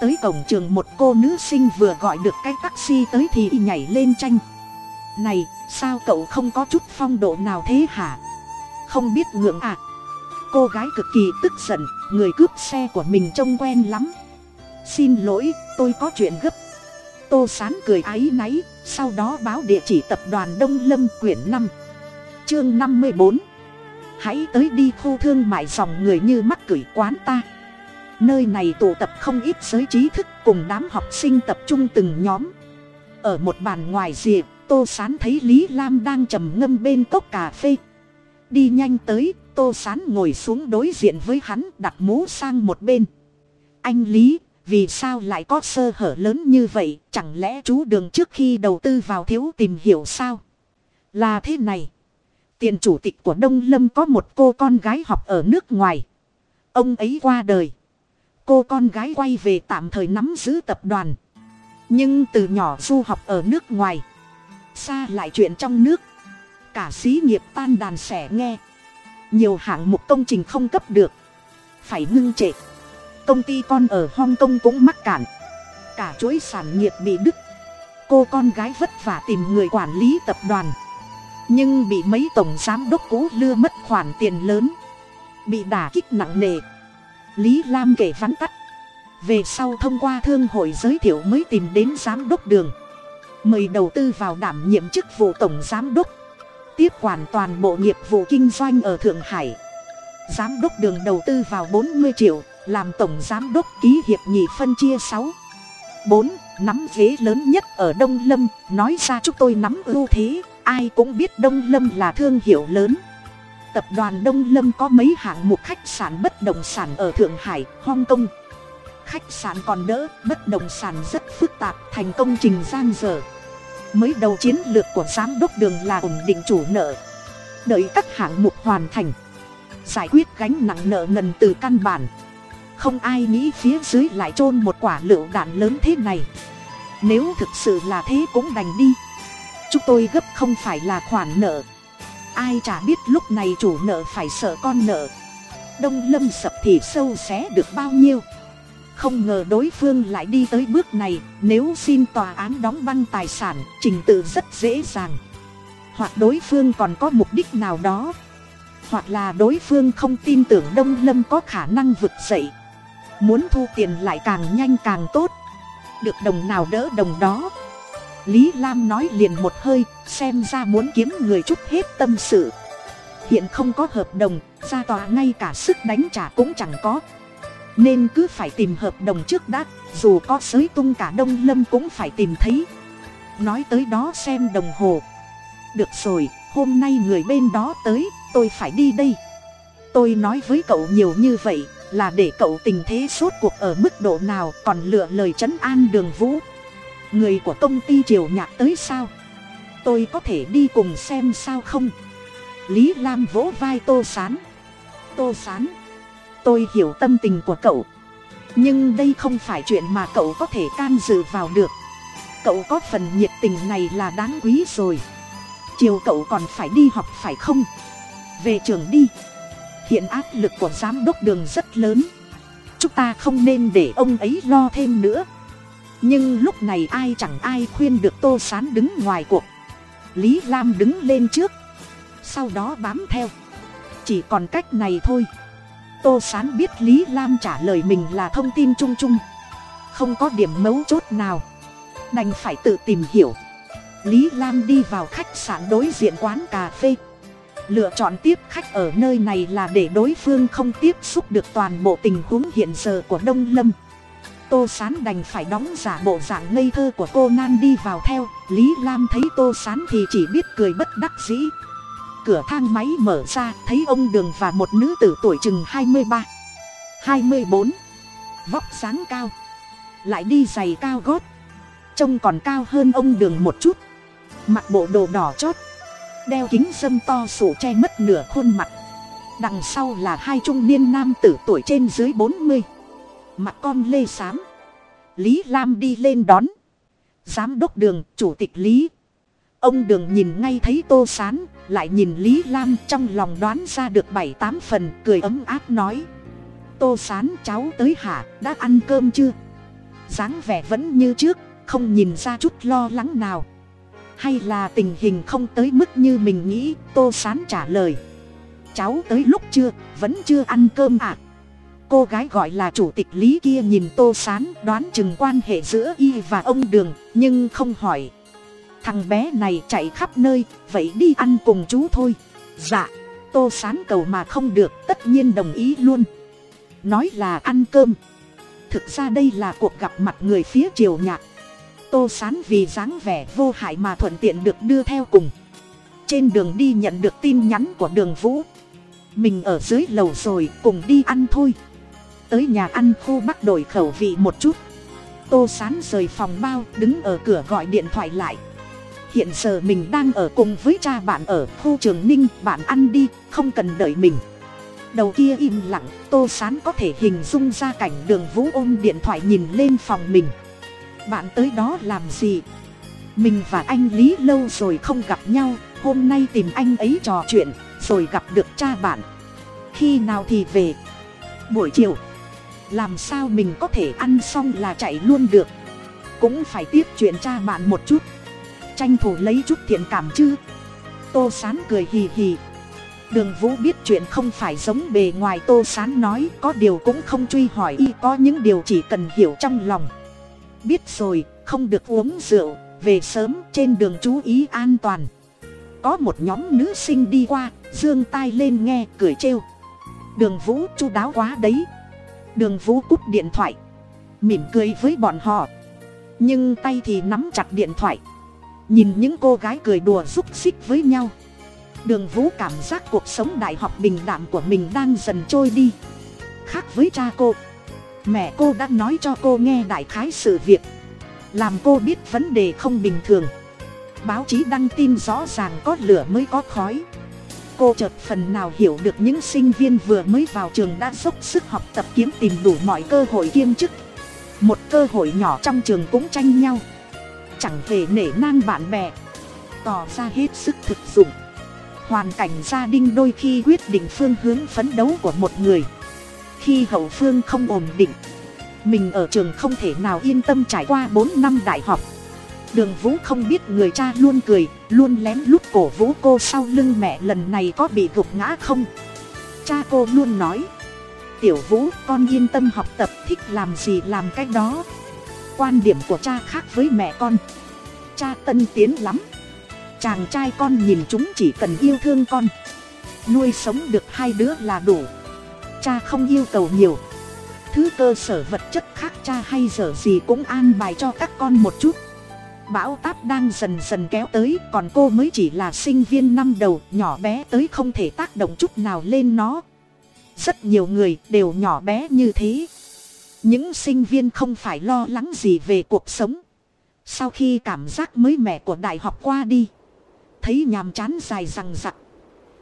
Tới cổng trường một cô nữ sinh vừa gọi được cái taxi tới thì nhảy lên tranh. Này, sao cậu không có chút phong độ nào thế hả? Không biết ngượng à? Cô gái cực kỳ tức giận, người cướp xe của mình trông quen lắm. Xin lỗi, tôi có chuyện gấp tô sán cười áy náy, sau đó báo địa chỉ tập đoàn đông lâm quyển năm, chương năm mươi bốn. Hãy tới đi khu thương mại dòng người như mắc cửi quán ta. Nơi này tụ tập không ít giới trí thức cùng đám học sinh tập trung từng nhóm. Ở một bàn ngoài rìa, tô sán thấy lý lam đang trầm ngâm bên cốc cà phê. Đi nhanh tới, tô sán ngồi xuống đối diện với hắn, đặt mũ sang một bên. Anh lý vì sao lại có sơ hở lớn như vậy? Chẳng lẽ chú đường trước khi đầu tư vào thiếu tìm hiểu sao? Là thế này. Tiền chủ tịch của đông lâm có một cô con gái học ở nước ngoài. Ông ấy qua đời. Cô con gái quay về tạm thời nắm giữ tập đoàn. Nhưng từ nhỏ du học ở nước ngoài. Xa lại chuyện trong nước. Cả xí nghiệp tan đàn sẻ nghe. Nhiều hạng mục công trình không cấp được. Phải ngưng trệ công ty con ở hong kong cũng mắc cản cả chuỗi sản nghiệp bị đứt. Cô con gái vất vả tìm người quản lý tập đoàn. Nhưng bị mấy tổng giám đốc cũ lưa mất khoản tiền lớn. Bị đả kích nặng nề. Lý lam kể vắn tắt. Về sau thông qua thương hội giới thiệu mới tìm đến giám đốc đường. Mời đầu tư vào đảm nhiệm chức vụ tổng giám đốc. Tiếp quản toàn bộ nghiệp vụ kinh doanh ở thượng hải. Giám đốc đường đầu tư vào bốn mươi triệu làm tổng giám đốc ký hiệp nghị phân chia sáu. Bốn, nắm ghế lớn nhất ở đông lâm, nói ra chúng tôi nắm ưu thế, ai cũng biết đông lâm là thương hiệu lớn. Tập đoàn đông lâm có mấy hạng mục khách sạn bất động sản ở thượng hải, hong kong. Khách sạn còn đỡ, bất động sản rất phức tạp, thành công trình gian dở. Mới đầu chiến lược của giám đốc đường là ổn định chủ nợ. Đợi các hạng mục hoàn thành, giải quyết gánh nặng nợ nần từ căn bản không ai nghĩ phía dưới lại chôn một quả lựu đạn lớn thế này. Nếu thực sự là thế cũng đành đi. Chúng tôi gấp không phải là khoản nợ. Ai chả biết lúc này chủ nợ phải sợ con nợ. Đông lâm sập thì sâu xé được bao nhiêu. Không ngờ đối phương lại đi tới bước này, nếu xin tòa án đóng băng tài sản, trình tự rất dễ dàng. Hoặc đối phương còn có mục đích nào đó. Hoặc là đối phương không tin tưởng đông lâm có khả năng vực dậy muốn thu tiền lại càng nhanh càng tốt. Được đồng nào đỡ đồng đó. Lý lam nói liền một hơi, xem ra muốn kiếm người chút hết tâm sự. Hiện không có hợp đồng, ra tòa ngay cả sức đánh trả cũng chẳng có. Nên cứ phải tìm hợp đồng trước đã, dù có sới tung cả đông lâm cũng phải tìm thấy. Nói tới đó xem đồng hồ. Được rồi, hôm nay người bên đó tới, tôi phải đi đây. Tôi nói với cậu nhiều như vậy là để cậu tình thế suốt cuộc ở mức độ nào còn lựa lời c h ấ n an đường vũ. Người của công ty triều nhạc tới sao? Tôi có thể đi cùng xem sao không? Lý lam vỗ vai tô sán. Tô sán, tôi hiểu tâm tình của cậu. Nhưng đây không phải chuyện mà cậu có thể can dự vào được. Cậu có phần nhiệt tình này là đáng quý rồi. Chiều cậu còn phải đi học phải không? Về trường đi hiện áp lực của giám đốc đường rất lớn. Chúng ta không nên để ông ấy lo thêm nữa. Nhưng lúc này ai chẳng ai khuyên được tô sán đứng ngoài cuộc. Lý lam đứng lên trước. Sau đó bám theo. Chỉ còn cách này thôi. Tô sán biết lý lam trả lời mình là thông tin chung chung. Không có điểm mấu chốt nào. Đành phải tự tìm hiểu. Lý lam đi vào khách sạn đối diện quán cà phê lựa chọn tiếp khách ở nơi này là để đối phương không tiếp xúc được toàn bộ tình huống hiện giờ của đông lâm. Tô sán đành phải đóng giả bộ dạng ngây thơ của cô nan đi vào theo. Lý lam thấy tô sán thì chỉ biết cười bất đắc dĩ. Cửa thang máy mở ra, thấy ông đường và một nữ tử tuổi chừng hai mươi ba, hai mươi bốn, vóc sáng cao, lại đi giày cao gót. Trông còn cao hơn ông đường một chút. Mặc bộ đồ đỏ chót đeo kính dâm to sủ che mất nửa khuôn mặt. Đằng sau là hai trung niên nam tử tuổi trên dưới bốn mươi. Mặt con lê xám. Lý lam đi lên đón. Giám đốc đường, chủ tịch lý. Ông đường nhìn ngay thấy tô sán, lại nhìn lý lam trong lòng đoán ra được bảy tám phần, cười ấm áp nói. Tô sán, cháu tới hả, đã ăn cơm chưa? Dáng vẻ vẫn như trước, không nhìn ra chút lo lắng nào hay là tình hình không tới mức như mình nghĩ, tô sán trả lời. Cháu tới lúc chưa, vẫn chưa ăn cơm à cô gái gọi là chủ tịch lý kia nhìn tô sán, đoán chừng quan hệ giữa y và ông đường, nhưng không hỏi. Thằng bé này chạy khắp nơi, vậy đi ăn cùng chú thôi. Dạ tô sán cầu mà không được, tất nhiên đồng ý luôn. Nói là ăn cơm. Thực ra đây là cuộc gặp mặt người phía triều nhạc tô sán vì dáng vẻ vô hại mà thuận tiện được đưa theo cùng. Trên đường đi nhận được tin nhắn của đường vũ. Mình ở dưới lầu rồi cùng đi ăn thôi. Tới nhà ăn khô bắc đổi khẩu vị một chút. Tô sán rời phòng bao, đứng ở cửa gọi điện thoại lại. Hiện giờ mình đang ở cùng với cha bạn ở khu trường ninh, bạn ăn đi, không cần đợi mình. Đầu kia im lặng, tô sán có thể hình dung ra cảnh đường vũ ôm điện thoại nhìn lên phòng mình bạn tới đó làm gì? Mình và anh lý lâu rồi không gặp nhau, hôm nay tìm anh ấy trò chuyện, rồi gặp được cha bạn. Khi nào thì về? Buổi chiều. Làm sao mình có thể ăn xong là chạy luôn được? Cũng phải tiếp chuyện cha bạn một chút. Tranh thủ lấy chút thiện cảm chứ. Tô sán cười hì hì. Đường vũ biết chuyện không phải giống bề ngoài, tô sán nói có điều cũng không truy hỏi y, có những điều chỉ cần hiểu trong lòng biết rồi, không được uống rượu, về sớm trên đường chú ý an toàn. Có một nhóm nữ sinh đi qua dương tai lên nghe, cười trêu. Đường vũ chu đáo quá đấy. Đường vũ cúp điện thoại, mỉm cười với bọn họ. Nhưng tay thì nắm chặt điện thoại. Nhìn những cô gái cười đùa xúc xích với nhau. Đường vũ cảm giác cuộc sống đại học bình đạm của mình đang dần trôi đi. Khác với cha cô mẹ cô đã nói cho cô nghe đại khái sự việc. Làm cô biết vấn đề không bình thường. Báo chí đăng tin rõ ràng có lửa mới có khói. Cô chợt phần nào hiểu được những sinh viên vừa mới vào trường đã dốc sức học tập kiếm tìm đủ mọi cơ hội kiêm chức. Một cơ hội nhỏ trong trường cũng tranh nhau. Chẳng hề nể nang bạn bè. Tỏ ra hết sức thực dụng. Hoàn cảnh gia đình đôi khi quyết định phương hướng phấn đấu của một người khi hậu phương không ổn định. Mình ở trường không thể nào yên tâm trải qua bốn năm đại học. Đường vũ không biết người cha luôn cười, luôn lén lút cổ vũ cô sau lưng mẹ lần này có bị gục ngã không. Cha cô luôn nói, tiểu vũ, con yên tâm học tập, thích làm gì làm cái đó. Quan điểm của cha khác với mẹ con. Cha tân tiến lắm. Chàng trai con nhìn chúng chỉ cần yêu thương con. Nuôi sống được hai đứa là đủ cha không yêu cầu nhiều. Thứ cơ sở vật chất khác cha hay dở gì cũng an bài cho các con một chút. Bão táp đang dần dần kéo tới, còn cô mới chỉ là sinh viên năm đầu, nhỏ bé tới không thể tác động chút nào lên nó. Rất nhiều người đều nhỏ bé như thế. Những sinh viên không phải lo lắng gì về cuộc sống. Sau khi cảm giác mới mẻ của đại học qua đi, thấy nhàm chán dài rằng rặc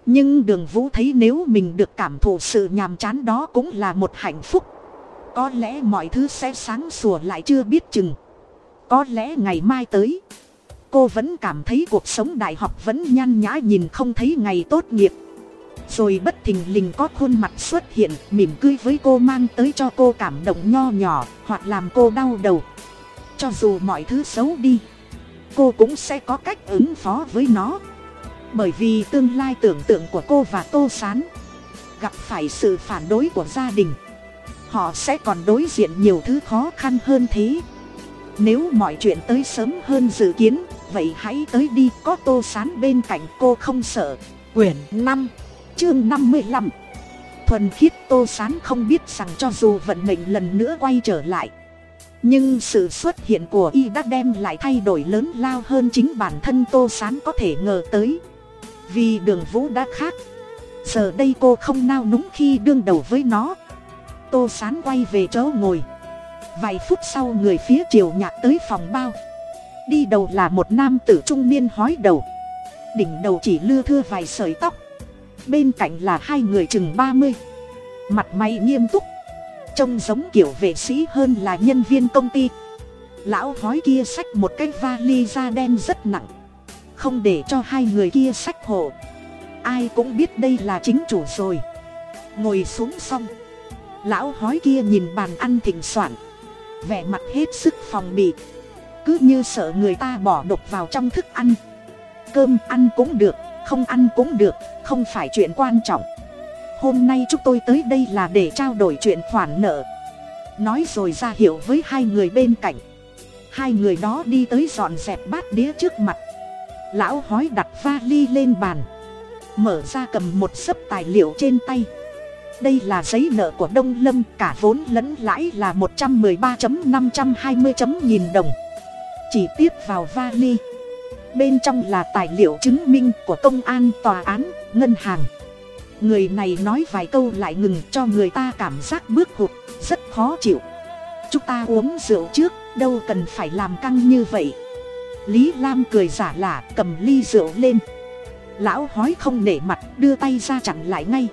nhưng đường vũ thấy nếu mình được cảm thụ sự nhàm chán đó cũng là một hạnh phúc. Có lẽ mọi thứ sẽ sáng sủa lại chưa biết chừng. Có lẽ ngày mai tới, cô vẫn cảm thấy cuộc sống đại học vẫn nhăn nhã nhìn không thấy ngày tốt nghiệp. Rồi bất thình lình có khuôn mặt xuất hiện, mỉm cười với cô mang tới cho cô cảm động nho nhỏ, hoặc làm cô đau đầu. Cho dù mọi thứ xấu đi, cô cũng sẽ có cách ứng phó với nó bởi vì tương lai tưởng tượng của cô và tô s á n gặp phải sự phản đối của gia đình, họ sẽ còn đối diện nhiều thứ khó khăn hơn thế. Nếu mọi chuyện tới sớm hơn dự kiến, vậy hãy tới đi, có tô s á n bên cạnh cô không sợ. Quyển năm, chương năm mươi lăm. Thuần khiết tô s á n không biết rằng cho dù vận mệnh lần nữa quay trở lại, nhưng sự xuất hiện của y đã đem lại thay đổi lớn lao hơn chính bản thân tô sán có thể ngờ tới vì đường vũ đã khác. Giờ đây cô không nao núng khi đương đầu với nó. Tô sán quay về chỗ ngồi. Vài phút sau người phía chiều nhạc tới phòng bao. Đi đầu là một nam tử trung niên hói đầu. Đỉnh đầu chỉ lưa thưa vài sợi tóc. Bên cạnh là hai người chừng ba mươi. Mặt mày nghiêm túc. Trông giống kiểu vệ sĩ hơn là nhân viên công ty. Lão hói kia xách một cái vali da đen rất nặng không để cho hai người kia sách hộ. Ai cũng biết đây là chính chủ rồi. Ngồi xuống xong, lão hói kia nhìn bàn ăn thỉnh soạn. Vẻ mặt hết sức phòng bị. Cứ như sợ người ta bỏ độc vào trong thức ăn. Cơm ăn cũng được, không ăn cũng được, không phải chuyện quan trọng. Hôm nay chúng tôi tới đây là để trao đổi chuyện khoản nợ. Nói rồi ra hiệu với hai người bên cạnh. Hai người đó đi tới dọn dẹp bát đĩa trước mặt lão hói đặt vali lên bàn. Mở ra cầm một sấp tài liệu trên tay. Đây là giấy nợ của đông lâm, cả vốn lẫn lãi là một trăm mười ba năm trăm hai mươi nghìn đồng. Chỉ tiếp vào vali. Bên trong là tài liệu chứng minh của công an, tòa án, ngân hàng. Người này nói vài câu lại ngừng cho người ta cảm giác bước hụt, rất khó chịu. Chúng ta uống rượu trước, đâu cần phải làm căng như vậy lý lam cười giả lả, cầm ly rượu lên. Lão hói không nể mặt, đưa tay ra chặn lại ngay.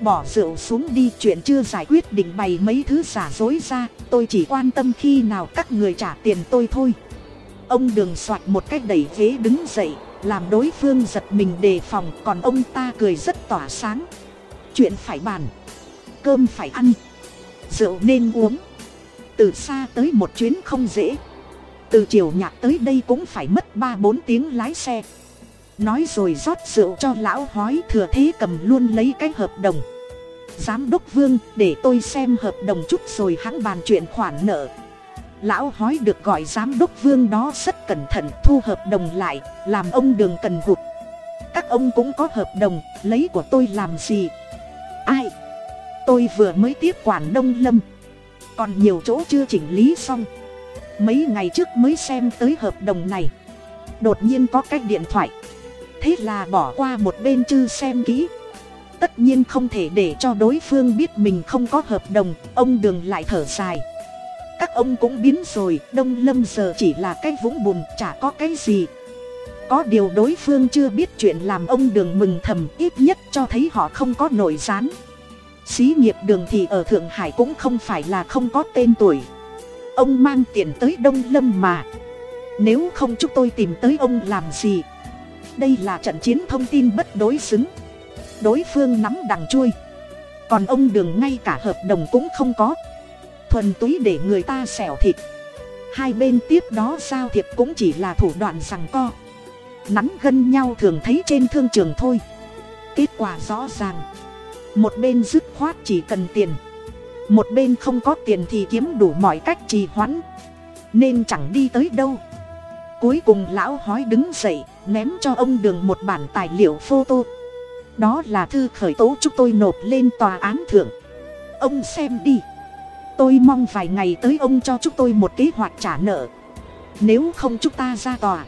Bỏ rượu xuống đi, chuyện chưa giải quyết định bày mấy thứ giả dối ra, tôi chỉ quan tâm khi nào các người trả tiền tôi thôi. Ông đường soạt một cách đẩy ghế đứng dậy, làm đối phương giật mình đề phòng, còn ông ta cười rất tỏa sáng. Chuyện phải bàn, cơm phải ăn, rượu nên uống. Từ xa tới một chuyến không dễ từ chiều nhạc tới đây cũng phải mất ba bốn tiếng lái xe. Nói rồi rót rượu cho lão hói thừa thế cầm luôn lấy cái hợp đồng. Giám đốc vương, để tôi xem hợp đồng chút rồi hãng bàn chuyện khoản nợ. Lão hói được gọi giám đốc vương đó rất cẩn thận, thu hợp đồng lại, làm ông đường cần hụt các ông cũng có hợp đồng, lấy của tôi làm gì? Ai? Tôi vừa mới tiếp quản đông lâm. Còn nhiều chỗ chưa chỉnh lý xong mấy ngày trước mới xem tới hợp đồng này. Đột nhiên có cái điện thoại. Thế là bỏ qua một bên chư xem kỹ. Tất nhiên không thể để cho đối phương biết mình không có hợp đồng, ông đường lại thở dài. Các ông cũng biến rồi, đông lâm giờ chỉ là cái vũng bùn, chả có cái gì. Có điều đối phương chưa biết chuyện làm ông đường mừng thầm, ít nhất cho thấy họ không có nổi gián. Xí nghiệp đường thì ở thượng hải cũng không phải là không có tên tuổi ông mang tiền tới đông lâm mà. Nếu không chúng tôi tìm tới ông làm gì? Đây là trận chiến thông tin bất đối xứng. Đối phương nắm đằng chui. Còn ông đường ngay cả hợp đồng cũng không có. Thuần túy để người ta xẻo thịt. Hai bên tiếp đó giao thiệp cũng chỉ là thủ đoạn rằng co. Nắn gân nhau thường thấy trên thương trường thôi. Kết quả rõ ràng. Một bên dứt khoát chỉ cần tiền một bên không có tiền thì kiếm đủ mọi cách trì hoãn. Nên chẳng đi tới đâu. Cuối cùng lão hói đứng dậy, ném cho ông đường một bản tài liệu photo. Đó là thư khởi tố chúng tôi nộp lên tòa án thượng. Ông xem đi. Tôi mong vài ngày tới ông cho chúng tôi một kế hoạch trả nợ. Nếu không chúng ta ra tòa.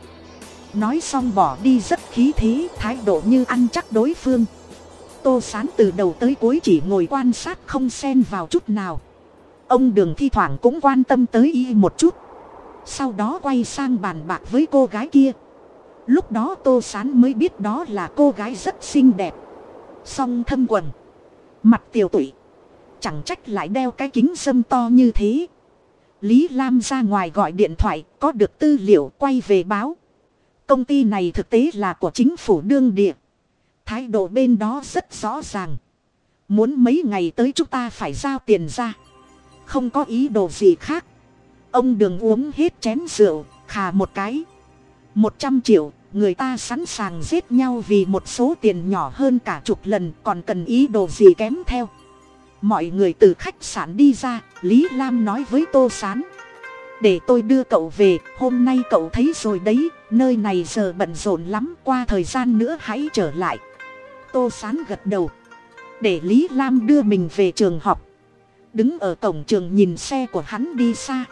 Nói xong bỏ đi rất khí thế, thái độ như ăn chắc đối phương tô sán từ đầu tới cuối chỉ ngồi quan sát không xen vào chút nào ông đường thi thoảng cũng quan tâm tới y một chút sau đó quay sang bàn bạc với cô gái kia lúc đó tô sán mới biết đó là cô gái rất xinh đẹp song thâm quần. Mặt tiều tụy. Chẳng trách lại đeo cái kính dâm to như thế. Lý Lam ra ngoài gọi điện thoại, có được tư liệu quay về báo. Công ty này thực tế là của chính phủ đương địa. Thái độ bên đó rất rõ ràng. Muốn mấy ngày tới chúng ta phải giao tiền ra. Không có ý đồ gì khác. Ông đường uống hết chén rượu, khà một cái. Một trăm triệu, người ta sẵn sàng giết nhau vì một số tiền nhỏ hơn cả chục lần còn cần ý đồ gì kém theo. Mọi người từ khách sạn đi ra, Lý Lam nói với Tô Sán. Để tôi đưa cậu về, hôm nay cậu thấy rồi đấy, nơi này giờ bận rộn lắm, qua thời gian nữa hãy trở lại. Tô Sán gật đầu. Để Lý Lam đưa mình về trường học. Đứng ở cổng trường nhìn xe của hắn đi xa.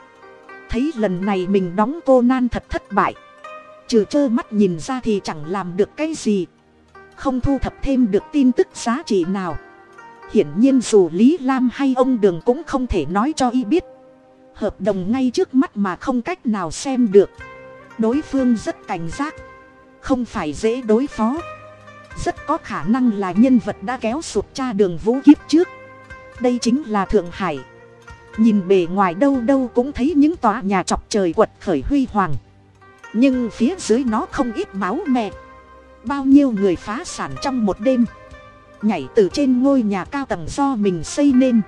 Thấy lần này mình đóng cô nan thật thất bại. Trừ trơ mắt nhìn ra thì chẳng làm được cái gì. Không thu thập thêm được tin tức giá trị nào hiển nhiên dù lý lam hay ông đường cũng không thể nói cho y biết hợp đồng ngay trước mắt mà không cách nào xem được đối phương rất cảnh giác không phải dễ đối phó rất có khả năng là nhân vật đã kéo sụt cha đường vũ kiếp trước. Đây chính là thượng hải. Nhìn bề ngoài đâu đâu cũng thấy những tòa nhà chọc trời quật khởi huy hoàng. Nhưng phía dưới nó không ít máu mẹ bao nhiêu người phá sản trong một đêm. Nhảy từ trên ngôi nhà cao tầng do mình xây nên.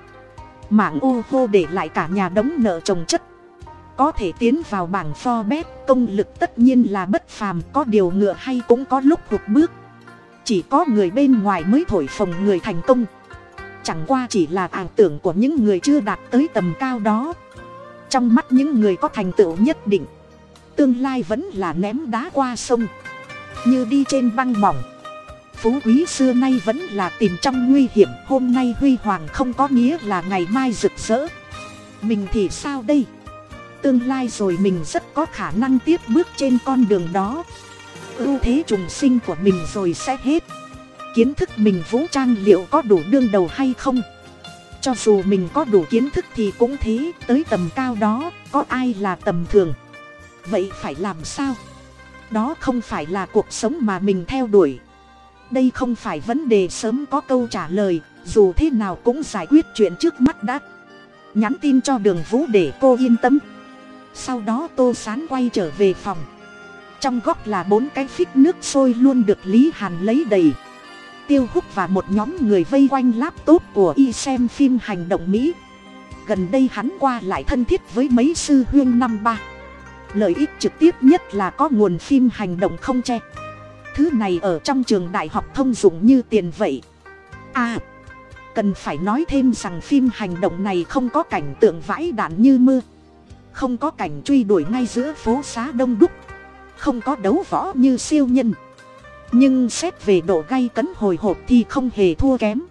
Mạng ô hô để lại cả nhà đống nợ trồng chất. Có thể tiến vào bảng Forbes, công lực tất nhiên là bất phàm, có điều ngựa hay cũng có lúc hụt bước chỉ có người bên ngoài mới thổi phồng người thành công. Chẳng qua chỉ là ảo tưởng của những người chưa đạt tới tầm cao đó. Trong mắt những người có thành tựu nhất định, tương lai vẫn là ném đá qua sông. Như đi trên băng mỏng, phú quý xưa nay vẫn là tìm trong nguy hiểm. Hôm nay huy hoàng không có nghĩa là ngày mai rực rỡ. Mình thì sao đây? Tương lai rồi mình rất có khả năng tiếp bước trên con đường đó ưu thế trùng sinh của mình rồi sẽ hết. Kiến thức mình vũ trang liệu có đủ đương đầu hay không? Cho dù mình có đủ kiến thức thì cũng thế, tới tầm cao đó, có ai là tầm thường? Vậy phải làm sao? Đó không phải là cuộc sống mà mình theo đuổi. Đây không phải vấn đề sớm có câu trả lời, dù thế nào cũng giải quyết chuyện trước mắt đã. Nhắn tin cho đường vũ để cô yên tâm. Sau đó tô sán quay trở về phòng trong góc là bốn cái phích nước sôi luôn được lý hàn lấy đầy. Tiêu hút và một nhóm người vây quanh laptop của y xem phim hành động mỹ. Gần đây hắn qua lại thân thiết với mấy sư huyên năm ba. Lợi ích trực tiếp nhất là có nguồn phim hành động không che. Thứ này ở trong trường đại học thông dụng như tiền vậy. À cần phải nói thêm rằng phim hành động này không có cảnh tượng vãi đạn như mưa. Không có cảnh truy đuổi ngay giữa phố xá đông đúc không có đấu võ như siêu nhân. Nhưng xét về độ gay cấn hồi hộp thì không hề thua kém.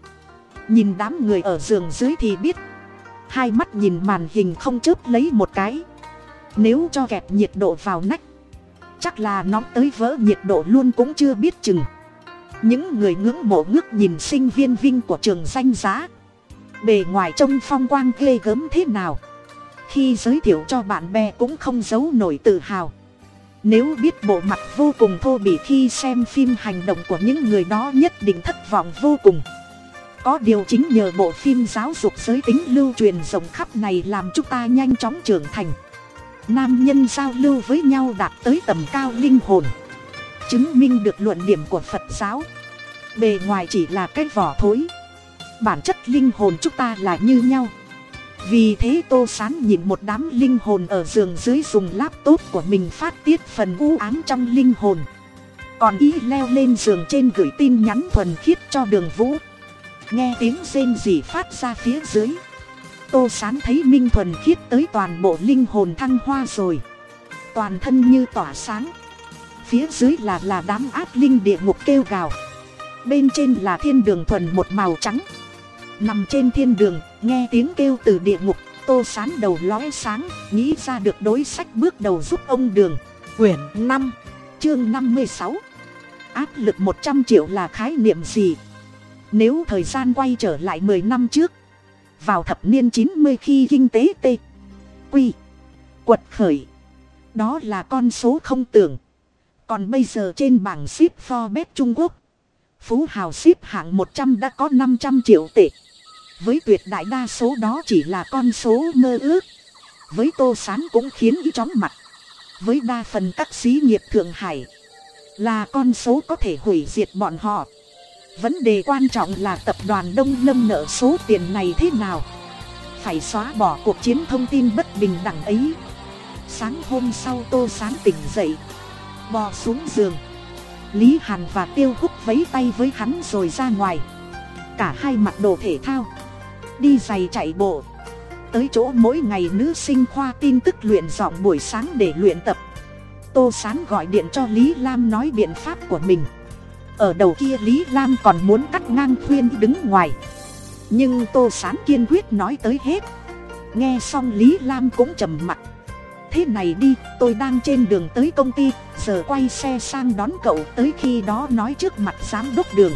Nhìn đám người ở giường dưới thì biết. Hai mắt nhìn màn hình không chớp lấy một cái. Nếu cho kẹp nhiệt độ vào nách, chắc là nóng tới vỡ nhiệt độ luôn cũng chưa biết chừng. Những người ngưỡng mộ ngước nhìn sinh viên vinh của trường danh giá. Bề ngoài trông phong quang ghê gớm thế nào? Khi giới thiệu cho bạn bè cũng không giấu nổi tự hào nếu biết bộ mặt vô cùng thô bỉ khi xem phim hành động của những người đó nhất định thất vọng vô cùng. Có điều chính nhờ bộ phim giáo dục giới tính lưu truyền rộng khắp này làm chúng ta nhanh chóng trưởng thành. Nam nhân giao lưu với nhau đạt tới tầm cao linh hồn. Chứng minh được luận điểm của phật giáo. Bề ngoài chỉ là cái vỏ thối. Bản chất linh hồn chúng ta là như nhau vì thế tô sán nhìn một đám linh hồn ở giường dưới dùng laptop của mình phát tiết phần u ám trong linh hồn. Còn ý leo lên giường trên gửi tin nhắn thuần khiết cho đường vũ. Nghe tiếng rên rỉ phát ra phía dưới. Tô sán thấy minh thuần khiết tới toàn bộ linh hồn thăng hoa rồi. Toàn thân như tỏa sáng. Phía dưới là là đám áp linh địa ngục kêu gào. Bên trên là thiên đường thuần một màu trắng nằm trên thiên đường, nghe tiếng kêu từ địa ngục, tô sán đầu lóe sáng, nghĩ ra được đối sách bước đầu giúp ông đường. Quyển năm, chương năm mươi sáu. Áp lực một trăm triệu là khái niệm gì? Nếu thời gian quay trở lại mười năm trước, vào thập niên chín mươi khi kinh tế t quy quật khởi, đó là con số không tưởng. Còn bây giờ trên bảng ship forbes trung quốc, Phú Hào xếp hạng 100 đã có 500 triệu tệ. Với tuyệt đại đa số đó chỉ là con số mơ ước. Với Tô Sán cũng khiến ý chóng mặt. Với đa phần các xí nghiệp Thượng Hải. Là con số có thể hủy diệt bọn họ. Vấn đề quan trọng là tập đoàn Đông Lâm nợ số tiền này thế nào. Phải xóa bỏ cuộc chiến thông tin bất bình đẳng ấy. Sáng hôm sau Tô Sán tỉnh dậy. Bò xuống giường lý hàn và tiêu húc vấy tay với hắn rồi ra ngoài cả hai mặc đồ thể thao đi giày chạy bộ. Tới chỗ mỗi ngày nữ sinh khoa tin tức luyện giọng buổi sáng để luyện tập. Tô sán gọi điện cho lý lam nói biện pháp của mình. Ở đầu kia lý lam còn muốn cắt ngang khuyên đứng ngoài. Nhưng tô sán kiên quyết nói tới hết. Nghe xong lý lam cũng trầm mặc thế này đi, tôi đang trên đường tới công ty, giờ quay xe sang đón cậu tới khi đó nói trước mặt giám đốc đường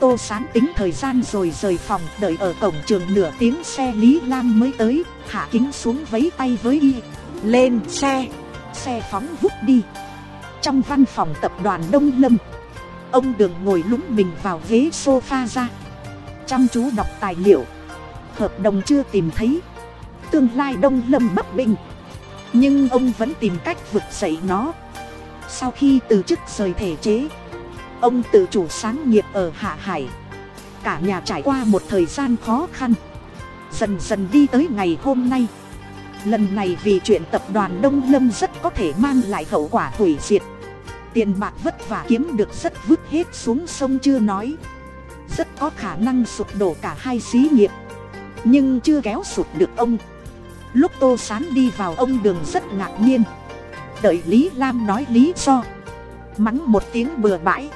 tô sán tính thời gian rồi rời phòng, đợi ở cổng trường nửa tiếng xe lý lam mới tới, hạ kính xuống vấy tay với y. Lên xe. Xe phóng vút đi. Trong văn phòng tập đoàn đông lâm, ông đường ngồi lúng mình vào ghế sofa ra. Chăm chú đọc tài liệu. Hợp đồng chưa tìm thấy. Tương lai đông lâm bất bình. Nhưng ông vẫn tìm cách vực dậy nó. Sau khi từ chức rời thể chế ông tự chủ sáng nghiệp ở hạ hải. Cả nhà trải qua một thời gian khó khăn. Dần dần đi tới ngày hôm nay. Lần này vì chuyện tập đoàn đông lâm rất có thể mang lại hậu quả hủy diệt. Tiền bạc vất vả kiếm được rất vứt hết xuống sông chưa nói. Rất có khả năng sụp đổ cả hai xí nghiệp. Nhưng chưa kéo sụp được ông. Lúc tô sán đi vào ông đường rất ngạc nhiên. Đợi lý lam nói lý do. Mắng một tiếng bừa bãi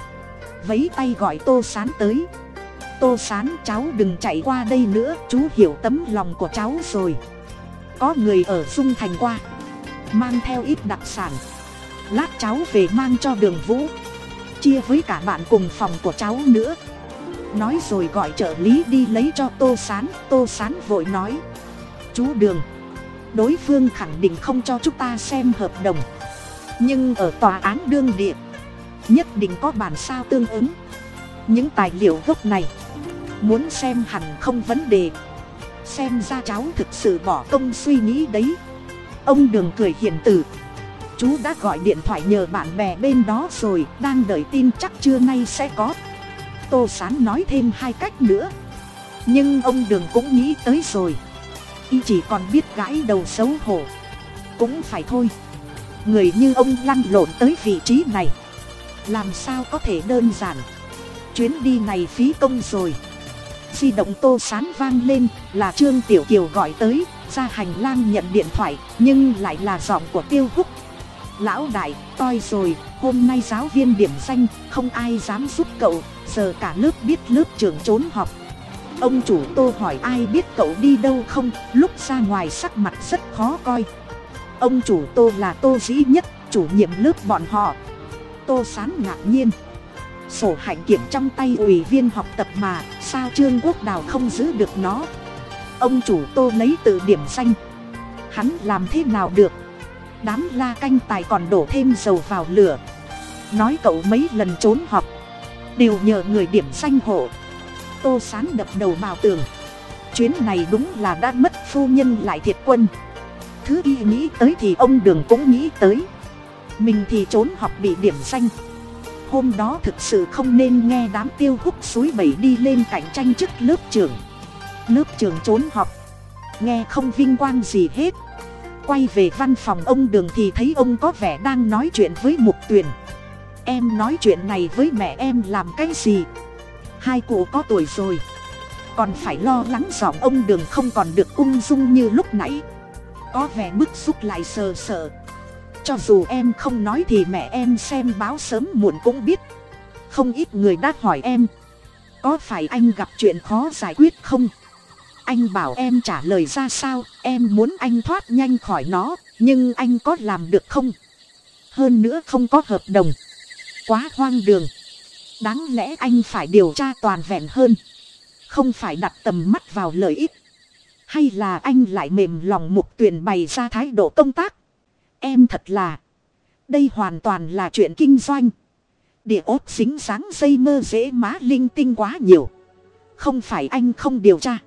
vấy tay gọi tô sán tới. Tô sán, cháu đừng chạy qua đây nữa, chú hiểu tấm lòng của cháu rồi. Có người ở dung thành qua. Mang theo ít đặc sản. Lát cháu về mang cho đường vũ. Chia với cả bạn cùng phòng của cháu nữa. Nói rồi gọi trợ lý đi lấy cho tô sán. Tô sán vội nói. Chú đường, đối phương khẳng định không cho chúng ta xem hợp đồng. Nhưng ở tòa án đương địa nhất định có bản sao tương ứng. Những tài liệu gốc này, muốn xem hẳn không vấn đề. Xem ra cháu thực sự bỏ công suy nghĩ đấy. Ông đường cười hiền từ. Chú đã gọi điện thoại nhờ bạn bè bên đó rồi, đang đợi tin chắc trưa nay sẽ có. Tô sán nói thêm hai cách nữa. Nhưng ông đường cũng nghĩ tới rồi. Y chỉ còn biết gãi đầu xấu hổ. Cũng phải thôi. Người như ông lăn lộn tới vị trí này làm sao có thể đơn giản? Chuyến đi này phí công rồi. Di động tô sán vang lên, là trương tiểu kiều gọi tới, ra hành lang nhận điện thoại, nhưng lại là giọng của tiêu húc. Lão đại, toi rồi, hôm nay giáo viên điểm danh, không ai dám giúp cậu, giờ cả lớp biết lớp trưởng trốn học ông chủ tô hỏi ai biết cậu đi đâu không, lúc ra ngoài sắc mặt rất khó coi. Ông chủ tô là tô dĩ nhất, chủ nhiệm lớp bọn họ tô sán ngạc nhiên. Sổ hạnh kiểm trong tay ủy viên học tập mà sao trương quốc đào không giữ được nó. Ông chủ tô lấy từ điểm xanh hắn làm thế nào được? Đám la canh tài còn đổ thêm dầu vào lửa. Nói cậu mấy lần trốn học đều nhờ người điểm xanh hộ. Tô sán đập đầu vào tường. Chuyến này đúng là đã mất phu nhân lại thiệt quân. Thứ y nghĩ tới thì ông đường cũng nghĩ tới mình thì trốn học bị điểm danh. Hôm đó thực sự không nên nghe đám tiêu hút suối bảy đi lên cạnh tranh chức lớp trưởng lớp trưởng trốn học. Nghe không vinh quang gì hết. Quay về văn phòng ông đường thì thấy ông có vẻ đang nói chuyện với mục tuyền. Em nói chuyện này với mẹ em làm cái gì? Hai cụ có tuổi rồi. Còn phải lo lắng giọng ông đường không còn được ung dung như lúc nãy. Có vẻ bức xúc lại sờ sờ cho dù em không nói thì mẹ em xem báo sớm muộn cũng biết. Không ít người đã hỏi em, có phải anh gặp chuyện khó giải quyết không? Anh bảo em trả lời ra sao, em muốn anh thoát nhanh khỏi nó, nhưng anh có làm được không? Hơn nữa không có hợp đồng. Quá hoang đường. Đáng lẽ anh phải điều tra toàn vẹn hơn. Không phải đặt tầm mắt vào lợi ích. Hay là anh lại mềm lòng mục tuyển bày ra thái độ công tác? Em thật là. Đây hoàn toàn là chuyện kinh doanh. Địa ốt dính dáng dây mơ dễ má linh tinh quá nhiều. Không phải anh không điều tra.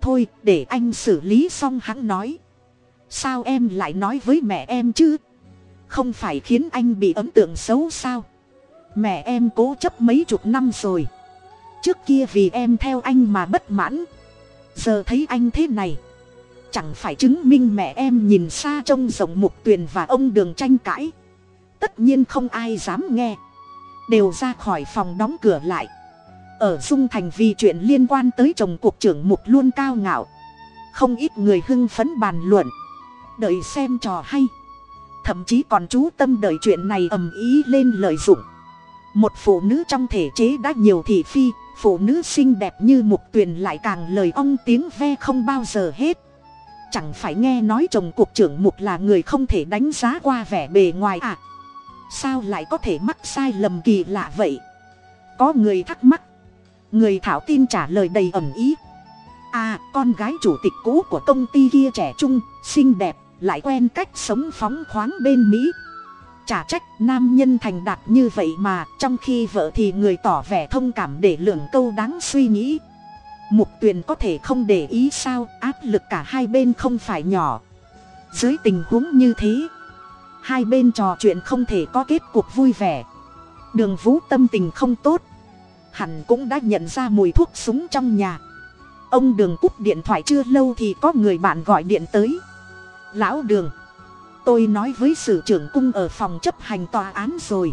Thôi, để anh xử lý xong hắn nói. Sao em lại nói với mẹ em chứ? Không phải khiến anh bị ấn tượng xấu sao? Mẹ em cố chấp mấy chục năm rồi. Trước kia vì em theo anh mà bất mãn. Giờ thấy anh thế này chẳng phải chứng minh mẹ em nhìn xa trông rộng mục tuyền và ông đường tranh cãi. Tất nhiên không ai dám nghe. Đều ra khỏi phòng đóng cửa lại. Ở dung thành vì chuyện liên quan tới chồng cuộc trưởng mục luôn cao ngạo. Không ít người hưng phấn bàn luận. Đợi xem trò hay. Thậm chí còn chú tâm đợi chuyện này ầm ý lên lợi dụng. Một phụ nữ trong thể chế đã nhiều thị phi, phụ nữ xinh đẹp như mục tuyền lại càng lời ong tiếng ve không bao giờ hết chẳng phải nghe nói chồng cục trưởng mục là người không thể đánh giá qua vẻ bề ngoài à? Sao lại có thể mắc sai lầm kỳ lạ vậy? Có người thắc mắc. Người thảo tin trả lời đầy ẩm ý. À con gái chủ tịch cũ của công ty kia trẻ trung, xinh đẹp, lại quen cách sống phóng khoáng bên mỹ. Chả trách nam nhân thành đạt như vậy mà, trong khi vợ thì người tỏ vẻ thông cảm để lượng câu đáng suy nghĩ mục tuyền có thể không để ý sao? Áp lực cả hai bên không phải nhỏ. Dưới tình huống như thế, hai bên trò chuyện không thể có kết cuộc vui vẻ. Đường vũ tâm tình không tốt. Hẳn cũng đã nhận ra mùi thuốc súng trong nhà. Ông đường cúp điện thoại chưa lâu thì có người bạn gọi điện tới. Lão đường, tôi nói với sử trưởng cung ở phòng chấp hành tòa án rồi.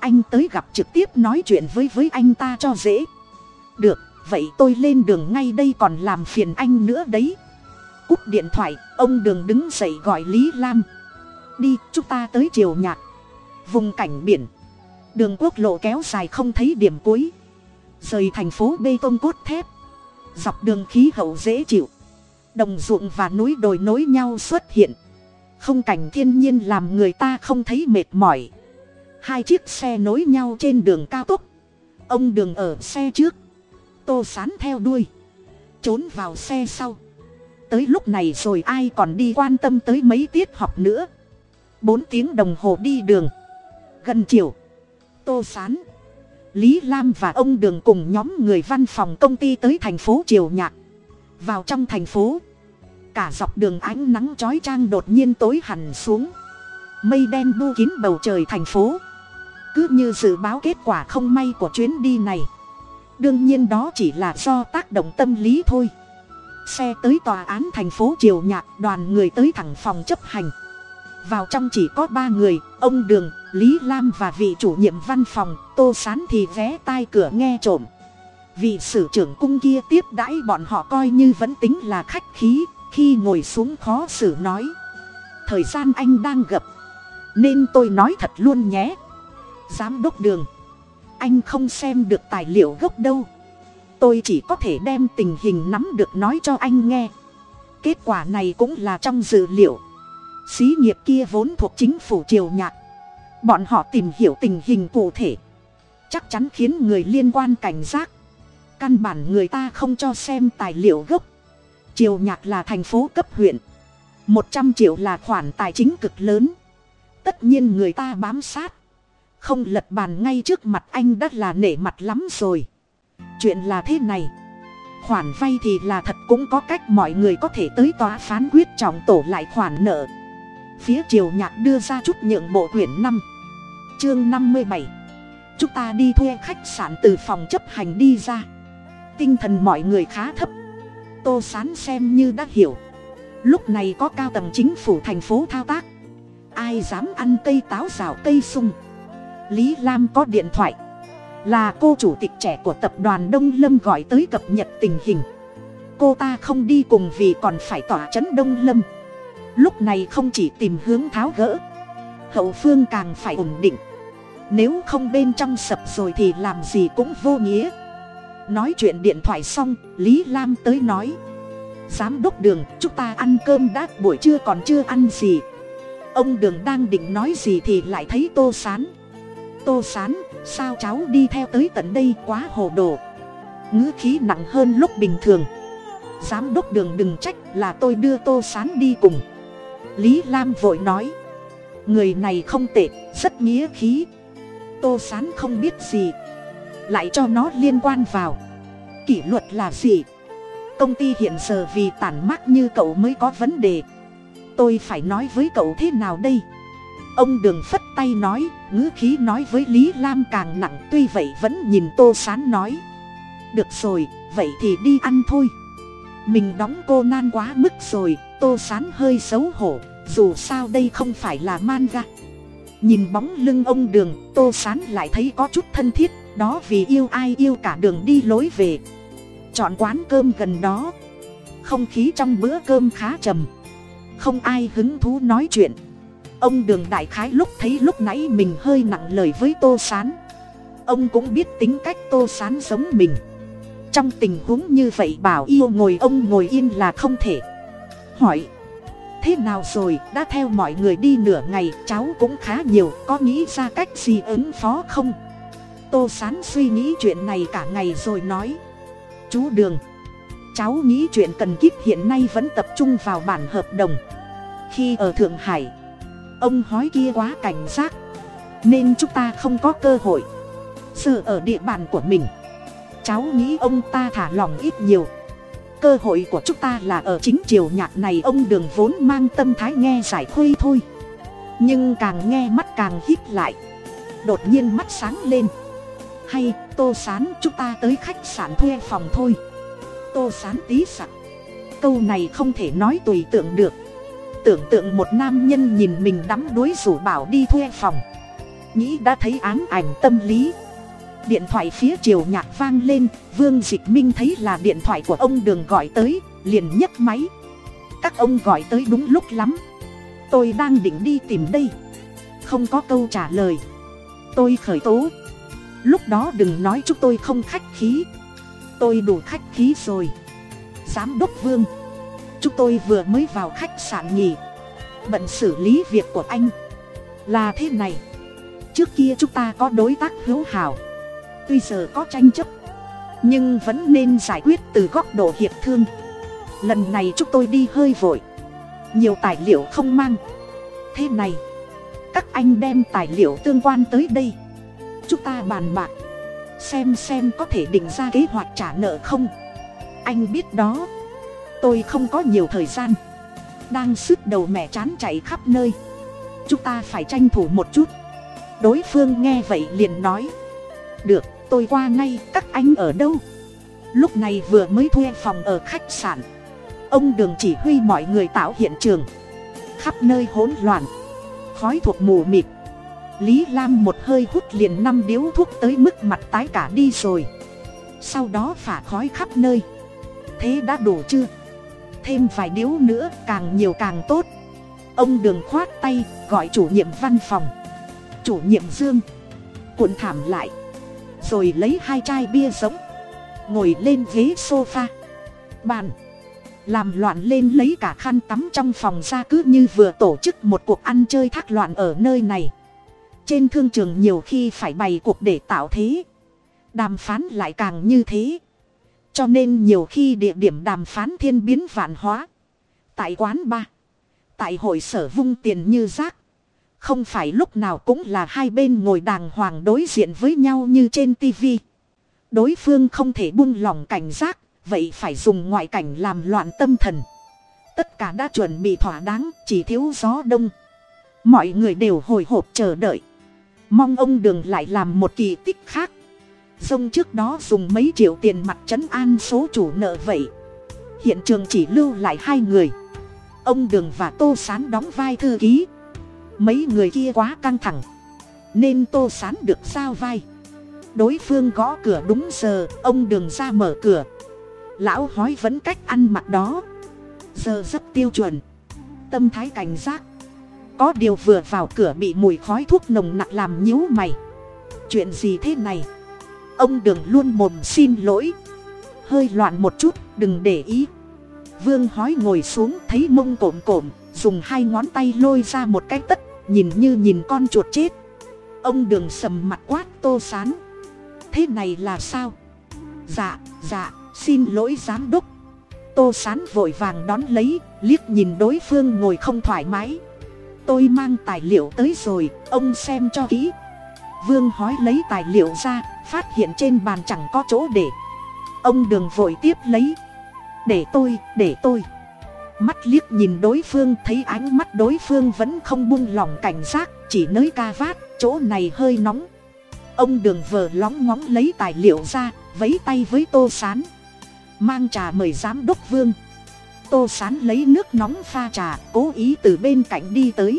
Anh tới gặp trực tiếp nói chuyện với với anh ta cho dễ. Được vậy tôi lên đường ngay đây còn làm phiền anh nữa đấy. Cúp điện thoại, ông đường đứng dậy gọi lý lam. Đi, chúng ta tới triều nhạc. Vùng cảnh biển. Đường quốc lộ kéo dài không thấy điểm cuối. Rời thành phố bê tông cốt thép. Dọc đường khí hậu dễ chịu. Đồng ruộng và núi đồi nối nhau xuất hiện. Không cảnh thiên nhiên làm người ta không thấy mệt mỏi. Hai chiếc xe nối nhau trên đường cao tốc. Ông đường ở xe trước tô sán theo đuôi, trốn vào xe sau. Tới lúc này rồi ai còn đi quan tâm tới mấy tiết học nữa. Bốn tiếng đồng hồ đi đường. Gần chiều, tô sán, lý lam và ông đường cùng nhóm người văn phòng công ty tới thành phố triều nhạc. Vào trong thành phố, cả dọc đường ánh nắng chói trang đột nhiên tối hẳn xuống. Mây đen bu kín bầu trời thành phố. Cứ như dự báo kết quả không may của chuyến đi này đương nhiên đó chỉ là do tác động tâm lý thôi. Xe tới tòa án thành phố triều nhạc, đoàn người tới thẳng phòng chấp hành. Vào trong chỉ có ba người, ông đường, lý lam và vị chủ nhiệm văn phòng, tô sán thì vé tai cửa nghe trộm. Vị sử trưởng cung kia tiếp đãi bọn họ coi như vẫn tính là khách khí, khi ngồi xuống khó xử nói. Thời gian anh đang gặp nên tôi nói thật luôn nhé. Giám đốc đường anh không xem được tài liệu gốc đâu. Tôi chỉ có thể đem tình hình nắm được nói cho anh nghe. Kết quả này cũng là trong dự liệu. Xí nghiệp kia vốn thuộc chính phủ triều nhạc. Bọn họ tìm hiểu tình hình cụ thể. Chắc chắn khiến người liên quan cảnh giác. Căn bản người ta không cho xem tài liệu gốc. Triều nhạc là thành phố cấp huyện. Một trăm triệu là khoản tài chính cực lớn. Tất nhiên người ta bám sát không lật bàn ngay trước mặt anh đã là nể mặt lắm rồi. Chuyện là thế này. Khoản vay thì là thật cũng có cách mọi người có thể tới tòa phán quyết trọng tổ lại khoản nợ. Phía triều nhạc đưa ra chút nhượng bộ quyển năm. Chương năm mươi bảy. Chúng ta đi thuê khách sạn từ phòng chấp hành đi ra. Tinh thần mọi người khá thấp. Tô sán xem như đã hiểu. Lúc này có cao tầng chính phủ thành phố thao tác. Ai dám ăn cây táo rào cây sung lý lam có điện thoại. Là cô chủ tịch trẻ của tập đoàn đông lâm gọi tới cập nhật tình hình. Cô ta không đi cùng vì còn phải tỏa c h ấ n đông lâm. Lúc này không chỉ tìm hướng tháo gỡ, hậu phương càng phải ổn định. Nếu không bên trong sập rồi thì làm gì cũng vô nghĩa. Nói chuyện điện thoại xong, lý lam tới nói, giám đốc đường, chúng ta ăn cơm đã, buổi trưa còn chưa ăn gì. Ông đường đang định nói gì thì lại thấy tô sán tô sán, sao cháu đi theo tới tận đây quá hồ đồ? Ngữ khí nặng hơn lúc bình thường. Giám đốc đường đừng trách là tôi đưa tô sán đi cùng. Lý lam vội nói. Người này không tệ, rất nghĩa khí. Tô sán không biết gì. Lại cho nó liên quan vào. Kỷ luật là gì? Công ty hiện giờ vì tản mát như cậu mới có vấn đề. Tôi phải nói với cậu thế nào đây? Ông đường phất tay nói, ngữ khí nói với lý lam càng nặng, tuy vậy vẫn nhìn tô sán nói. Được rồi, vậy thì đi ăn thôi. Mình đóng cô nan quá mức rồi, tô sán hơi xấu hổ, dù sao đây không phải là manga. Nhìn bóng lưng ông đường, tô sán lại thấy có chút thân thiết, đó vì yêu ai yêu cả đường đi lối về. Chọn quán cơm gần đó. Không khí trong bữa cơm khá trầm. Không ai hứng thú nói chuyện ông đường đại khái lúc thấy lúc nãy mình hơi nặng lời với tô s á n ông cũng biết tính cách tô s á n giống mình. Trong tình huống như vậy bảo yêu ngồi ông ngồi yên là không thể. Hỏi, thế nào rồi? Đã theo mọi người đi nửa ngày, cháu cũng khá nhiều, có nghĩ ra cách gì ứng phó không? Tô s á n suy nghĩ chuyện này cả ngày rồi nói, chú đường, cháu nghĩ chuyện cần kíp hiện nay vẫn tập trung vào bản hợp đồng. Khi ở thượng hải ông hói kia quá cảnh giác. Nên chúng ta không có cơ hội. Giờ ở địa bàn của mình. Cháu nghĩ ông ta thả lòng ít nhiều. Cơ hội của chúng ta là ở chính triều nhạc này ông đường vốn mang tâm thái nghe giải khuây thôi. Nhưng càng nghe mắt càng hít lại. Đột nhiên mắt sáng lên. Hay, tô sán chúng ta tới khách sạn thuê phòng thôi. Tô sán tí sặc câu này không thể nói tùy tượng được tưởng tượng một nam nhân nhìn mình đắm đuối rủ bảo đi thuê phòng. Nghĩ đã thấy ám ảnh tâm lý. Điện thoại phía chiều nhạc vang lên, vương dịch minh thấy là điện thoại của ông đường gọi tới, liền nhấc máy. Các ông gọi tới đúng lúc lắm. Tôi đang định đi tìm đây. Không có câu trả lời. Tôi khởi tố. Lúc đó đừng nói chúng tôi không khách khí. Tôi đủ khách khí rồi. Giám đốc vương chúng tôi vừa mới vào khách sạn nghỉ bận xử lý việc của anh. Là thế này. Trước kia chúng ta có đối tác hữu hảo. Tuy giờ có tranh chấp. Nhưng vẫn nên giải quyết từ góc độ hiệp thương. Lần này chúng tôi đi hơi vội. Nhiều tài liệu không mang. Thế này. Các anh đem tài liệu tương quan tới đây. Chúng ta bàn bạc. Xem xem có thể định ra kế hoạch trả nợ không. Anh biết đó tôi không có nhiều thời gian. Đang sức đầu mẹ chán chạy khắp nơi. Chúng ta phải tranh thủ một chút. Đối phương nghe vậy liền nói. Được, tôi qua ngay, các anh ở đâu? Lúc này vừa mới thuê phòng ở khách sạn. Ông đường chỉ huy mọi người tạo hiện trường. Khắp nơi hỗn loạn. Khói thuộc mù mịt. Lý lam một hơi hút liền năm điếu thuốc tới mức mặt tái cả đi rồi. Sau đó phả khói khắp nơi. Thế đã đủ chưa? Thêm vài điếu nữa, càng nhiều càng tốt. Ông đường khoát tay, gọi chủ nhiệm văn phòng. Chủ nhiệm dương, cuộn thảm lại. Rồi lấy hai chai bia giống ngồi lên ghế sofa. Bàn, làm loạn lên lấy cả khăn tắm trong phòng ra cứ như vừa tổ chức một cuộc ăn chơi thác loạn ở nơi này. Trên thương trường nhiều khi phải bày cuộc để tạo thế. Đàm phán lại càng như thế cho nên nhiều khi địa điểm đàm phán thiên biến vạn hóa. Tại quán ba. Tại hội sở vung tiền như rác. Không phải lúc nào cũng là hai bên ngồi đàng hoàng đối diện với nhau như trên tivi. Đối phương không thể buông lỏng cảnh giác. Vậy phải dùng ngoại cảnh làm loạn tâm thần. Tất cả đã chuẩn bị thỏa đáng. Chỉ thiếu gió đông. Mọi người đều hồi hộp chờ đợi. Mong ông đường lại làm một kỳ tích khác Dông trước đó dùng mấy triệu tiền mặt trấn an số chủ nợ vậy. Hiện trường chỉ lưu lại hai người. Ông Đường và Tô Sán đóng vai thư ký. Mấy người kia quá căng thẳng. Nên Tô Sán được giao vai. Đối phương gõ cửa đúng giờ, Ông Đường ra mở cửa. Lão hói vẫn cách ăn mặc đó. Giờ rất tiêu chuẩn. Tâm thái cảnh giác. Có điều vừa vào cửa bị mùi khói thuốc nồng nặc làm nhíu mày. Chuyện gì thế này? Ông đường luôn mồm xin lỗi. Hơi loạn một chút, đừng để ý. Vương hói ngồi xuống thấy mông cộm cộm, dùng hai ngón tay lôi ra một cái tất, nhìn như nhìn con chuột chết. Ông đường sầm mặt quát tô sán. Thế này là sao? Dạ dạ xin lỗi giám đốc. Tô sán vội vàng đón lấy, liếc nhìn đối phương ngồi không thoải mái. Tôi mang tài liệu tới rồi, ông xem cho kỹ. Vương hói lấy tài liệu ra phát hiện trên bàn chẳng có chỗ để. Ông đường vội tiếp lấy. Để tôi để tôi. Mắt liếc nhìn đối phương, thấy ánh mắt đối phương vẫn không buông lỏng cảnh giác, chỉ nới ca vát, chỗ này hơi nóng. Ông đường vờ lóng ngóng lấy tài liệu ra vấy tay với tô s á n mang trà mời giám đốc vương. Tô s á n lấy nước nóng pha trà, cố ý từ bên cạnh đi tới.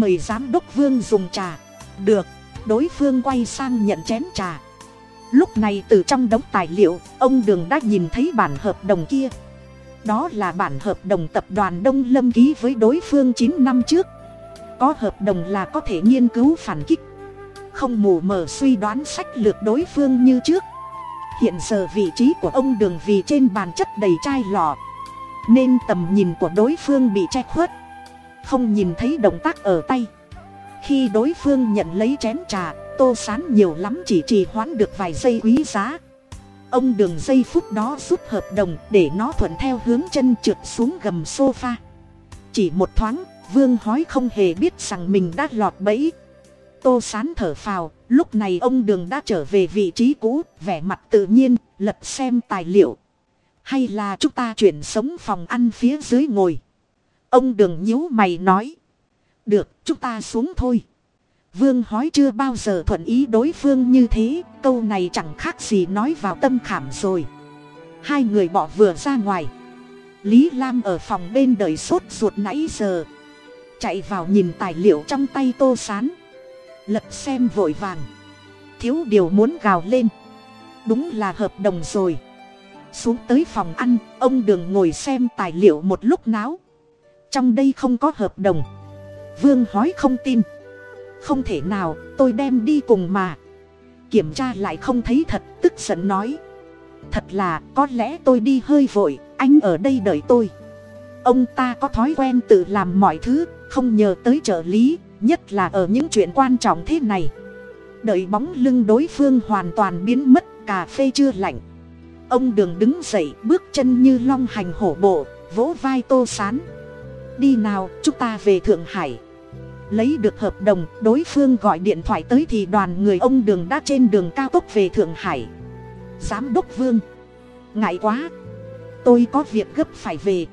Mời giám đốc vương dùng trà. Được đối phương quay sang nhận chén trà. Lúc này từ trong đống tài liệu, ông đường đã nhìn thấy bản hợp đồng kia. Đó là bản hợp đồng tập đoàn đông lâm ký với đối phương chín năm trước. Có hợp đồng là có thể nghiên cứu phản kích, không mù mờ suy đoán sách lược đối phương như trước. Hiện giờ vị trí của ông đường vì trên bàn chất đầy chai lọ, nên tầm nhìn của đối phương bị che khuất, không nhìn thấy động tác ở tay khi đối phương nhận lấy chén trà, tô sán nhiều lắm chỉ trì hoãn được vài giây quý giá. Ông đường giây phút đó rút hợp đồng để nó thuận theo hướng chân trượt xuống gầm sofa. Chỉ một thoáng, vương hói không hề biết rằng mình đã lọt bẫy. Tô sán thở phào, lúc này ông đường đã trở về vị trí cũ, vẻ mặt tự nhiên, lật xem tài liệu. Hay là chúng ta chuyển sống phòng ăn phía dưới ngồi? Ông đường nhíu mày nói được, chúng ta xuống thôi. Vương hói chưa bao giờ thuận ý đối phương như thế, câu này chẳng khác gì nói vào tâm khảm rồi. Hai người bỏ vừa ra ngoài. Lý lam ở phòng bên đợi sốt ruột nãy giờ. Chạy vào nhìn tài liệu trong tay tô sán. Lật xem vội vàng. Thiếu điều muốn gào lên. Đúng là hợp đồng rồi. Xuống tới phòng ăn, ông đường ngồi xem tài liệu một lúc náo. Trong đây không có hợp đồng vương hói không tin. Không thể nào, tôi đem đi cùng mà. Kiểm tra lại không thấy thật, tức giận nói. Thật là, có lẽ tôi đi hơi vội, anh ở đây đợi tôi. Ông ta có thói quen tự làm mọi thứ, không nhờ tới trợ lý, nhất là ở những chuyện quan trọng thế này. Đợi bóng lưng đối phương hoàn toàn biến mất, cà phê chưa lạnh. Ông đường đứng dậy, bước chân như long hành hổ bộ, vỗ vai tô sán. Đi nào, chúng ta về thượng hải lấy được hợp đồng, đối phương gọi điện thoại tới thì đoàn người ông đường đã trên đường cao tốc về thượng hải. Giám đốc vương. Ngại quá. Tôi có việc gấp phải về.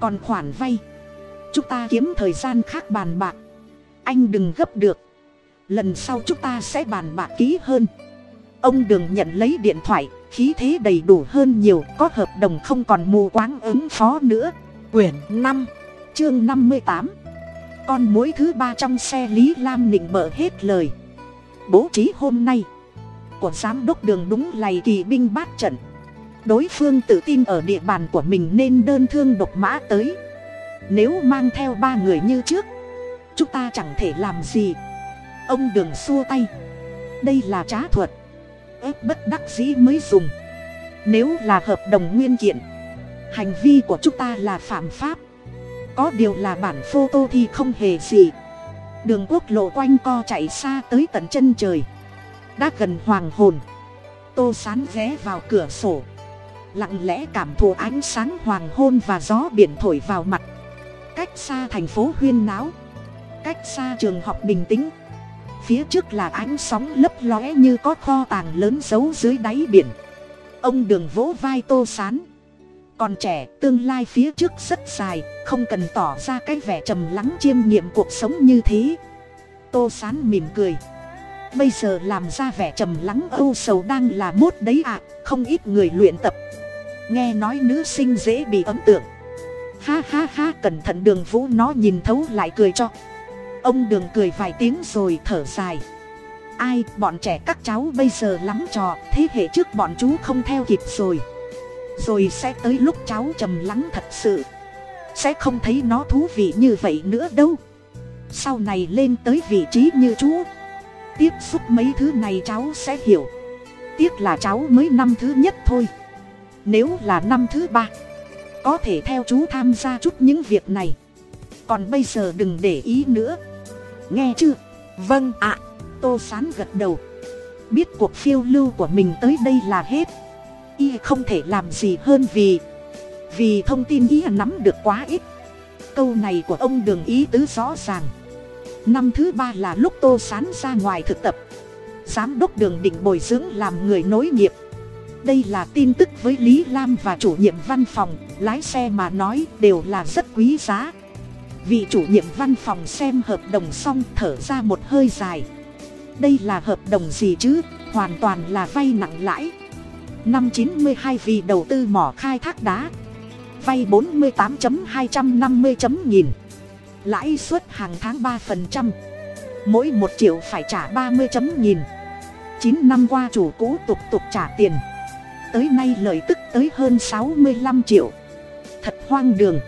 Còn khoản vay. Chúng ta kiếm thời gian khác bàn bạc. Anh đừng gấp được. Lần sau chúng ta sẽ bàn bạc kỹ hơn. Ông đường nhận lấy điện thoại, khí thế đầy đủ hơn nhiều, có hợp đồng không còn mù quáng ứng phó nữa. Quyển năm, chương năm mươi tám con mối thứ ba trong xe lý lam nịnh bợ hết lời. Bố trí hôm nay, của giám đốc đường đúng lầy kỳ binh bát trận. Đối phương tự tin ở địa bàn của mình nên đơn thương độc mã tới. Nếu mang theo ba người như trước, chúng ta chẳng thể làm gì. Ông đường xua tay. Đây là trá thuật. Ép bất đắc dĩ mới dùng. Nếu là hợp đồng nguyên kiện, hành vi của chúng ta là phạm pháp có điều là bản phô tô thì không hề gì. Đường quốc lộ quanh co chạy xa tới tận chân trời. Đã gần hoàng hồn. Tô sán ghé vào cửa sổ. Lặng lẽ cảm thụ ánh sáng hoàng hôn và gió biển thổi vào mặt. Cách xa thành phố huyên náo. Cách xa trường học bình tĩnh. Phía trước là ánh sóng lấp lóe như có kho tàng lớn giấu dưới đáy biển. Ông đường vỗ vai tô sán còn trẻ tương lai phía trước rất dài không cần tỏ ra cái vẻ trầm lắng chiêm nghiệm cuộc sống như thế. Tô sán mỉm cười. Bây giờ làm ra vẻ trầm lắng âu sầu đang là mốt đấy ạ à, không ít người luyện tập. Nghe nói nữ sinh dễ bị ấn tượng. Ha ha ha cẩn thận đường vũ nó nhìn thấu lại cười cho. Ông đường cười vài tiếng rồi thở dài. Ai bọn trẻ các cháu bây giờ lắm trò thế hệ trước bọn chú không theo kịp rồi rồi sẽ tới lúc cháu trầm lắng thật sự. Sẽ không thấy nó thú vị như vậy nữa đâu. Sau này lên tới vị trí như chú. Tiếp xúc mấy thứ này cháu sẽ hiểu. Tiếc là cháu mới năm thứ nhất thôi. Nếu là năm thứ ba, có thể theo chú tham gia chút những việc này. Còn bây giờ đừng để ý nữa. Nghe chưa? Vâng ạ. Tô sán gật đầu. Biết cuộc phiêu lưu của mình tới đây là hết y không thể làm gì hơn vì vì thông tin y nắm được quá ít. Câu này của ông đường ý tứ rõ ràng. Năm thứ ba là lúc tô sán ra ngoài thực tập. Giám đốc đường định bồi dưỡng làm người nối nghiệp. Đây là tin tức với lý lam và chủ nhiệm văn phòng, lái xe mà nói đều là rất quý giá. Vị chủ nhiệm văn phòng xem hợp đồng xong thở ra một hơi dài. Đây là hợp đồng gì chứ? Hoàn toàn là vay nặng lãi năm 92 vì đầu tư mỏ khai thác đá. Vay 48.250.000 lãi suất hàng tháng 3% mỗi một triệu phải trả 30.000 9 năm qua chủ cũ tục tục trả tiền. Tới nay lợi tức tới hơn 65 triệu. Thật hoang đường.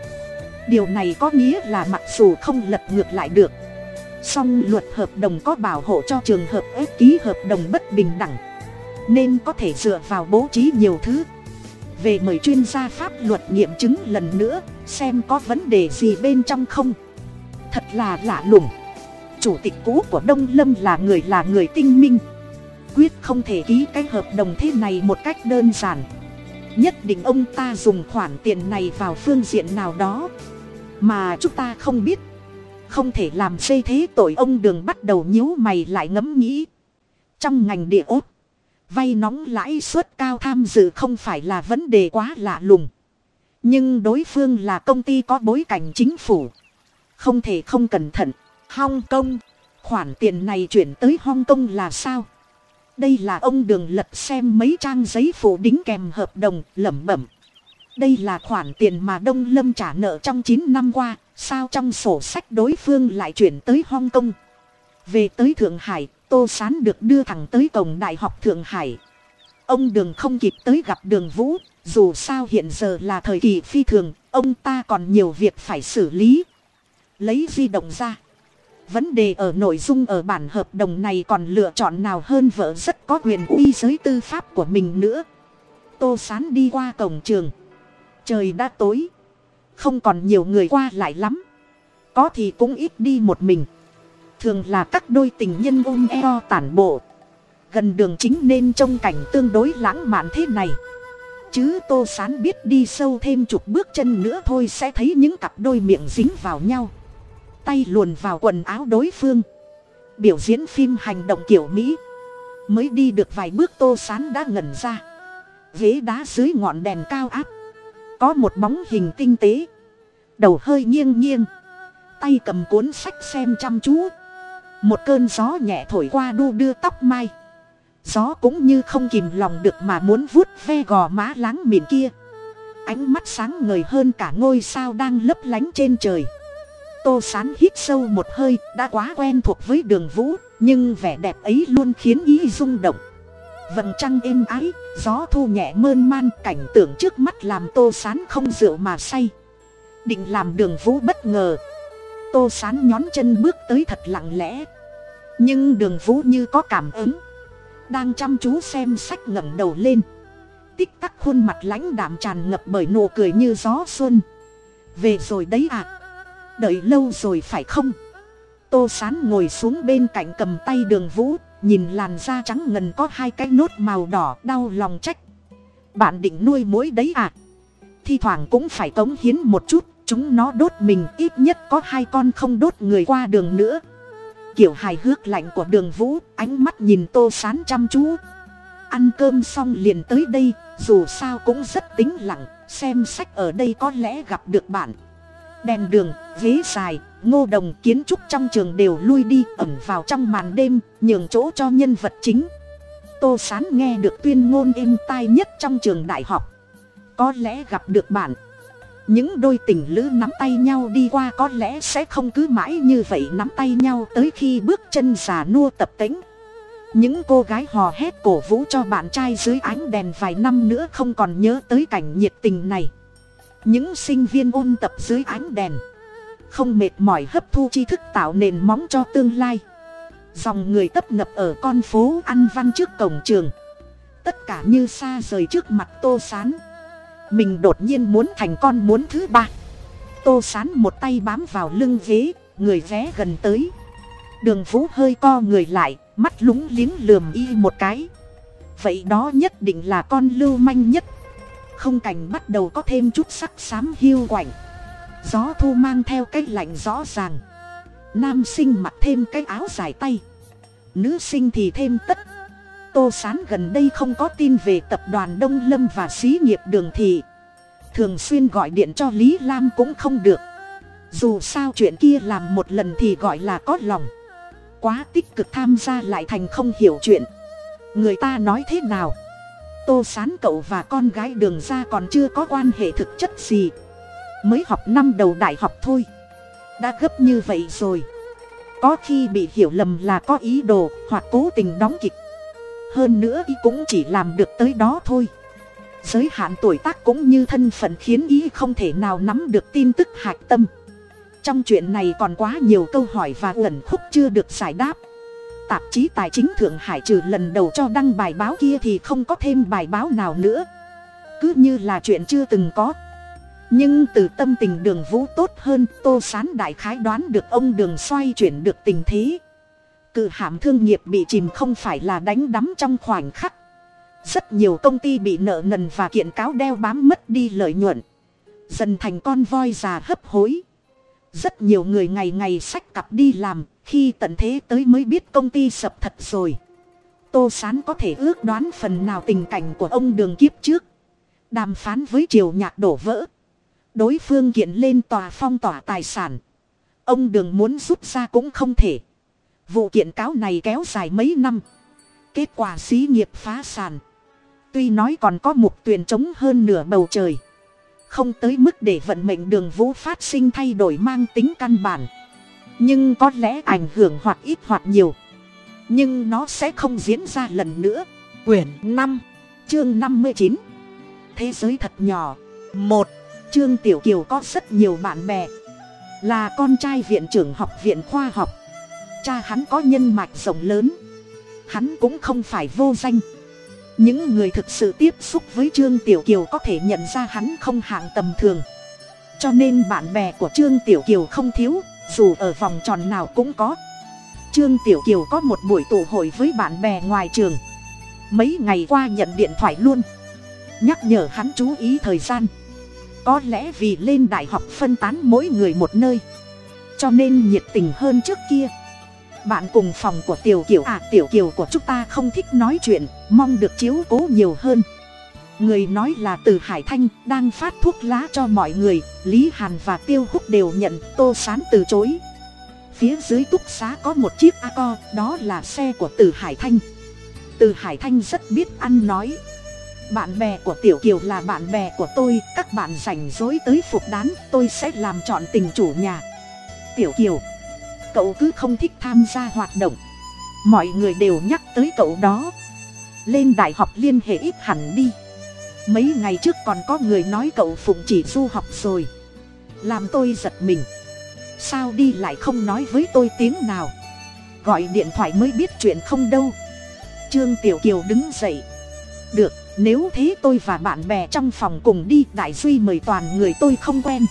Điều này có nghĩa là mặc dù không lật ngược lại được, song luật hợp đồng có bảo hộ cho trường hợp ép ký hợp đồng bất bình đẳng nên có thể dựa vào bố trí nhiều thứ. Về mời chuyên gia pháp luật nghiệm chứng lần nữa, xem có vấn đề gì bên trong không. Thật là lạ lùng. Chủ tịch cũ của đông lâm là người là người tinh minh. Quyết không thể ký cái hợp đồng thế này một cách đơn giản. Nhất định ông ta dùng khoản tiền này vào phương diện nào đó. Mà chúng ta không biết. Không thể làm xây thế tội ông đường bắt đầu nhíu mày lại ngẫm nghĩ. Trong ngành địa ốt vay nóng lãi suất cao tham dự không phải là vấn đề quá lạ lùng. Nhưng đối phương là công ty có bối cảnh chính phủ. Không thể không cẩn thận. Hong kong, khoản tiền này chuyển tới hong kong là sao? Đây là ông đường lật xem mấy trang giấy phủ đính kèm hợp đồng, lẩm bẩm. Đây là khoản tiền mà đông lâm trả nợ trong chín năm qua, sao trong sổ sách đối phương lại chuyển tới hong kong? Về tới thượng hải tô sán được đưa thẳng tới cổng đại học thượng hải. Ông đường không kịp tới gặp đường vũ, dù sao hiện giờ là thời kỳ phi thường, ông ta còn nhiều việc phải xử lý. Lấy di động ra. Vấn đề ở nội dung ở bản hợp đồng này còn lựa chọn nào hơn vợ rất có quyền uy giới tư pháp của mình nữa. Tô sán đi qua cổng trường. Trời đã tối. Không còn nhiều người qua lại lắm. Có thì cũng ít đi một mình thường là các đôi tình nhân ôm eo tản bộ. Gần đường chính nên trông cảnh tương đối lãng mạn thế này. Chứ tô sán biết đi sâu thêm chục bước chân nữa thôi sẽ thấy những cặp đôi miệng dính vào nhau. Tay luồn vào quần áo đối phương. Biểu diễn phim hành động kiểu mỹ. Mới đi được vài bước tô sán đã ngẩn ra. Ghế đá dưới ngọn đèn cao áp. Có một bóng hình tinh tế. Đầu hơi nghiêng nghiêng. Tay cầm cuốn sách xem chăm chú một cơn gió nhẹ thổi qua đu đưa tóc mai. Gió cũng như không kìm lòng được mà muốn vuốt ve gò má láng mịn kia. Ánh mắt sáng ngời hơn cả ngôi sao đang lấp lánh trên trời. Tô sán hít sâu một hơi, đã quá quen thuộc với đường vũ, nhưng vẻ đẹp ấy luôn khiến ý rung động. Vầng trăng êm ái, gió thu nhẹ mơn man, cảnh tượng trước mắt làm tô sán không rượu mà say. Định làm đường vũ bất ngờ tô sán nhón chân bước tới thật lặng lẽ. Nhưng đường vũ như có cảm ứng. Đang chăm chú xem sách ngẩng đầu lên. Tích tắc khuôn mặt lãnh đạm tràn ngập bởi nụ cười như gió xuân. Về rồi đấy ạ. À. đợi lâu rồi phải không? Tô sán ngồi xuống bên cạnh cầm tay đường vũ, nhìn làn da trắng ngần có hai cái nốt màu đỏ, đau lòng trách. Bạn định nuôi mối đấy à thi thoảng cũng phải cống hiến một chút chúng nó đốt mình, ít nhất có hai con không đốt người qua đường nữa. Kiểu hài hước lạnh của đường vũ, ánh mắt nhìn tô sán chăm chú. Ăn cơm xong liền tới đây, dù sao cũng rất tính lặng, xem sách ở đây có lẽ gặp được bạn. Đèn đường, ghế dài, ngô đồng kiến trúc trong trường đều lui đi ẩm vào trong màn đêm, nhường chỗ cho nhân vật chính. Tô sán nghe được tuyên ngôn êm tai nhất trong trường đại học. Có lẽ gặp được bạn những đôi tình lữ nắm tay nhau đi qua có lẽ sẽ không cứ mãi như vậy nắm tay nhau tới khi bước chân già nua tập tính những cô gái hò hét cổ vũ cho bạn trai dưới ánh đèn vài năm nữa không còn nhớ tới cảnh nhiệt tình này. Những sinh viên ôn tập dưới ánh đèn. Không mệt mỏi hấp thu tri thức tạo nền móng cho tương lai. Dòng người tấp nập ở con phố ăn văn trước cổng trường. Tất cả như xa rời trước mặt tô sán mình đột nhiên muốn thành con muốn thứ ba. Tô sán một tay bám vào lưng ghế, người vé gần tới. Đường vũ hơi co người lại, mắt lúng liếng lườm y một cái. Vậy đó nhất định là con lưu manh nhất. Không cảnh bắt đầu có thêm chút sắc xám hiu quạnh. Gió thu mang theo cái lạnh rõ ràng. Nam sinh mặc thêm cái áo dài tay. Nữ sinh thì thêm tất tô sán gần đây không có tin về tập đoàn đông lâm và xí nghiệp đường thị. Thường xuyên gọi điện cho lý lam cũng không được. Dù sao chuyện kia làm một lần thì gọi là có lòng. Quá tích cực tham gia lại thành không hiểu chuyện. Người ta nói thế nào? Tô sán cậu và con gái đường ra còn chưa có quan hệ thực chất gì. Mới học năm đầu đại học thôi. Đã gấp như vậy rồi. Có khi bị hiểu lầm là có ý đồ hoặc cố tình đóng kịch hơn nữa y cũng chỉ làm được tới đó thôi. Giới hạn tuổi tác cũng như thân phận khiến ý không thể nào nắm được tin tức hạch tâm. Trong chuyện này còn quá nhiều câu hỏi và uẩn khúc chưa được giải đáp. Tạp chí tài chính thượng hải trừ lần đầu cho đăng bài báo kia thì không có thêm bài báo nào nữa. Cứ như là chuyện chưa từng có. Nhưng từ tâm tình đường vũ tốt hơn, tô sán đại khái đoán được ông đường xoay chuyển được tình thế cự hạm thương nghiệp bị chìm không phải là đánh đắm trong khoảnh khắc. Rất nhiều công ty bị nợ nần và kiện cáo đeo bám mất đi lợi nhuận. Dần thành con voi già hấp hối. Rất nhiều người ngày ngày sách cặp đi làm, khi tận thế tới mới biết công ty sập thật rồi. Tô sán có thể ước đoán phần nào tình cảnh của ông đường kiếp trước. Đàm phán với triều nhạc đổ vỡ. Đối phương kiện lên tòa phong tỏa tài sản. Ông đường muốn rút ra cũng không thể vụ kiện cáo này kéo dài mấy năm. Kết quả xí nghiệp phá sản. Tuy nói còn có mục tuyền trống hơn nửa bầu trời. Không tới mức để vận mệnh đường vũ phát sinh thay đổi mang tính căn bản. Nhưng có lẽ ảnh hưởng hoặc ít hoặc nhiều. Nhưng nó sẽ không diễn ra lần nữa. Quyển năm. Chương năm mươi chín. Thế giới thật nhỏ. Một. Trương tiểu kiều có rất nhiều bạn bè. Là con trai viện trưởng học viện khoa học cha hắn có nhân mạch rộng lớn. Hắn cũng không phải vô danh. Những người thực sự tiếp xúc với trương tiểu kiều có thể nhận ra hắn không hạng tầm thường. Cho nên bạn bè của trương tiểu kiều không thiếu, dù ở vòng tròn nào cũng có. Trương tiểu kiều có một buổi tụ hội với bạn bè ngoài trường. Mấy ngày qua nhận điện thoại luôn. Nhắc nhở hắn chú ý thời gian. Có lẽ vì lên đại học phân tán mỗi người một nơi. Cho nên nhiệt tình hơn trước kia bạn cùng phòng của tiểu kiều à tiểu kiều của chúng ta không thích nói chuyện, mong được chiếu cố nhiều hơn. Người nói là từ hải thanh, đang phát thuốc lá cho mọi người, lý hàn và tiêu húc đều nhận, tô sán từ chối. Phía dưới túc xá có một chiếc a co, đó là xe của từ hải thanh. Từ hải thanh rất biết ăn nói. Bạn bè của tiểu kiều là bạn bè của tôi, các bạn rảnh rối tới phục đán, tôi sẽ làm chọn tình chủ nhà. Tiểu kiều cậu cứ không thích tham gia hoạt động. Mọi người đều nhắc tới cậu đó. Lên đại học liên hệ ít hẳn đi. Mấy ngày trước còn có người nói cậu phụng chỉ du học rồi. Làm tôi giật mình. Sao đi lại không nói với tôi tiếng nào? Gọi điện thoại mới biết chuyện không đâu. Trương tiểu kiều đứng dậy. Được, nếu thế tôi và bạn bè trong phòng cùng đi, đại duy mời toàn người tôi không quen.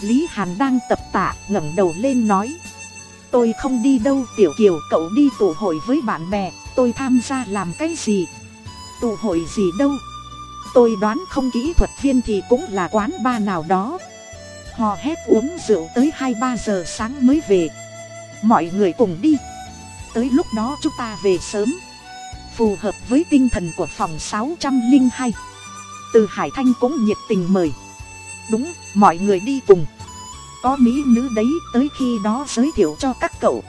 Lý hàn đang tập tạ, ngẩng đầu lên nói tôi không đi đâu, tiểu kiều, cậu đi tụ hội với bạn bè. Tôi tham gia làm cái gì? Tụ hội gì đâu? Tôi đoán không kỹ thuật viên thì cũng là quán ba nào đó. Họ hét uống rượu tới hai ba giờ sáng mới về. Mọi người cùng đi. Tới lúc đó chúng ta về sớm. Phù hợp với tinh thần của phòng sáu trăm linh hai. Từ hải thanh cũng nhiệt tình mời. Đúng, mọi người đi cùng có mỹ nữ đấy, tới khi đó giới thiệu cho các cậu.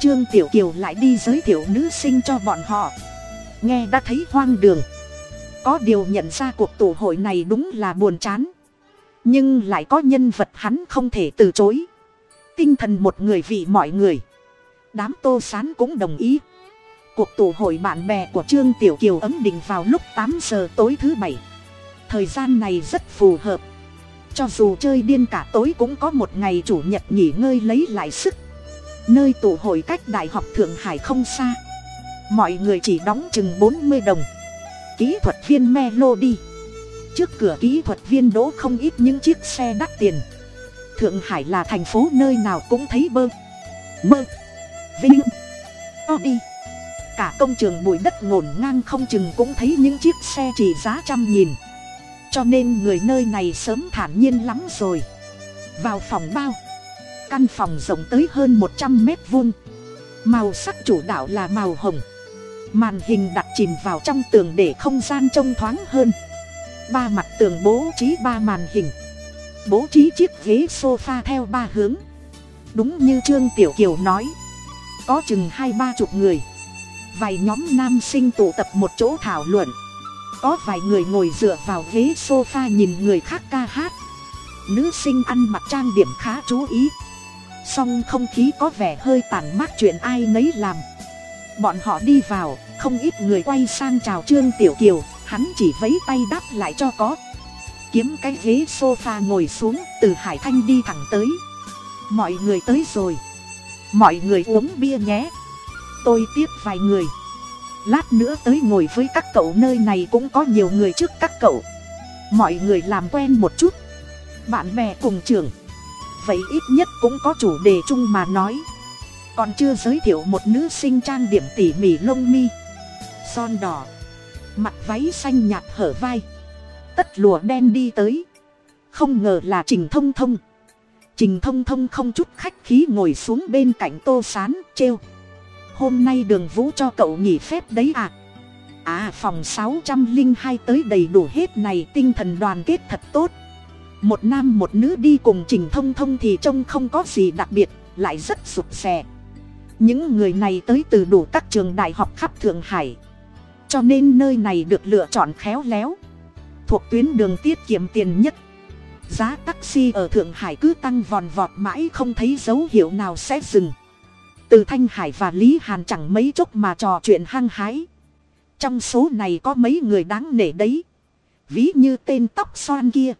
Trương tiểu kiều lại đi giới thiệu nữ sinh cho bọn họ. Nghe đã thấy hoang đường. Có điều nhận ra cuộc tụ hội này đúng là buồn chán. Nhưng lại có nhân vật hắn không thể từ chối. Tinh thần một người vì mọi người. Đám tô sán cũng đồng ý. Cuộc tụ hội bạn bè của trương tiểu kiều ấm định vào lúc tám giờ tối thứ bảy. Thời gian này rất phù hợp cho dù chơi điên cả tối cũng có một ngày chủ nhật nghỉ ngơi lấy lại sức. Nơi tụ hội cách đại học thượng hải không xa. Mọi người chỉ đóng chừng bốn mươi đồng. Kỹ thuật viên melody trước cửa kỹ thuật viên đỗ không ít những chiếc xe đắt tiền. Thượng hải là thành phố nơi nào cũng thấy bơ. Mơ. Vinh. To đi. Cả công trường bụi đất ngổn ngang không chừng cũng thấy những chiếc xe chỉ giá trăm nghìn cho nên người nơi này sớm thản nhiên lắm rồi. Vào phòng bao, căn phòng rộng tới hơn một trăm mét vuông. Màu sắc chủ đạo là màu hồng. Màn hình đặt chìm vào trong tường để không gian trông thoáng hơn. Ba mặt tường bố trí ba màn hình. Bố trí chiếc ghế sofa theo ba hướng. Đúng như trương tiểu kiều nói, có chừng hai ba chục người. Vài nhóm nam sinh tụ tập một chỗ thảo luận có vài người ngồi dựa vào ghế sofa nhìn người khác ca hát. Nữ sinh ăn mặc trang điểm khá chú ý. Song không khí có vẻ hơi tàn mát chuyện ai nấy làm. Bọn họ đi vào, không ít người quay sang chào trương tiểu kiều, hắn chỉ vấy tay đáp lại cho có. Kiếm cái ghế sofa ngồi xuống, từ hải thanh đi thẳng tới. Mọi người tới rồi. Mọi người uống bia nhé. Tôi tiếp vài người lát nữa tới ngồi với các cậu nơi này cũng có nhiều người trước các cậu. Mọi người làm quen một chút. Bạn bè cùng trường. Vậy ít nhất cũng có chủ đề chung mà nói. Còn chưa giới thiệu một nữ sinh trang điểm tỉ mỉ lông mi. Son đỏ. Mặt váy xanh nhạt hở vai. Tất lùa đen đi tới. Không ngờ là trình thông thông. Trình thông thông không chút khách khí ngồi xuống bên cạnh tô sán, trêu hôm nay đường vũ cho cậu nghỉ phép đấy à? À phòng sáu trăm linh hai tới đầy đủ hết này, tinh thần đoàn kết thật tốt. Một nam một nữ đi cùng trình thông thông thì trông không có gì đặc biệt, lại rất sụp xè những người này tới từ đủ các trường đại học khắp thượng hải. Cho nên nơi này được lựa chọn khéo léo. Thuộc tuyến đường tiết kiệm tiền nhất. Giá taxi ở thượng hải cứ tăng vòn vọt mãi không thấy dấu hiệu nào sẽ dừng từ thanh hải và lý hàn chẳng mấy chốc mà trò chuyện hăng hái. Trong số này có mấy người đáng nể đấy. Ví như tên tóc xoan kia.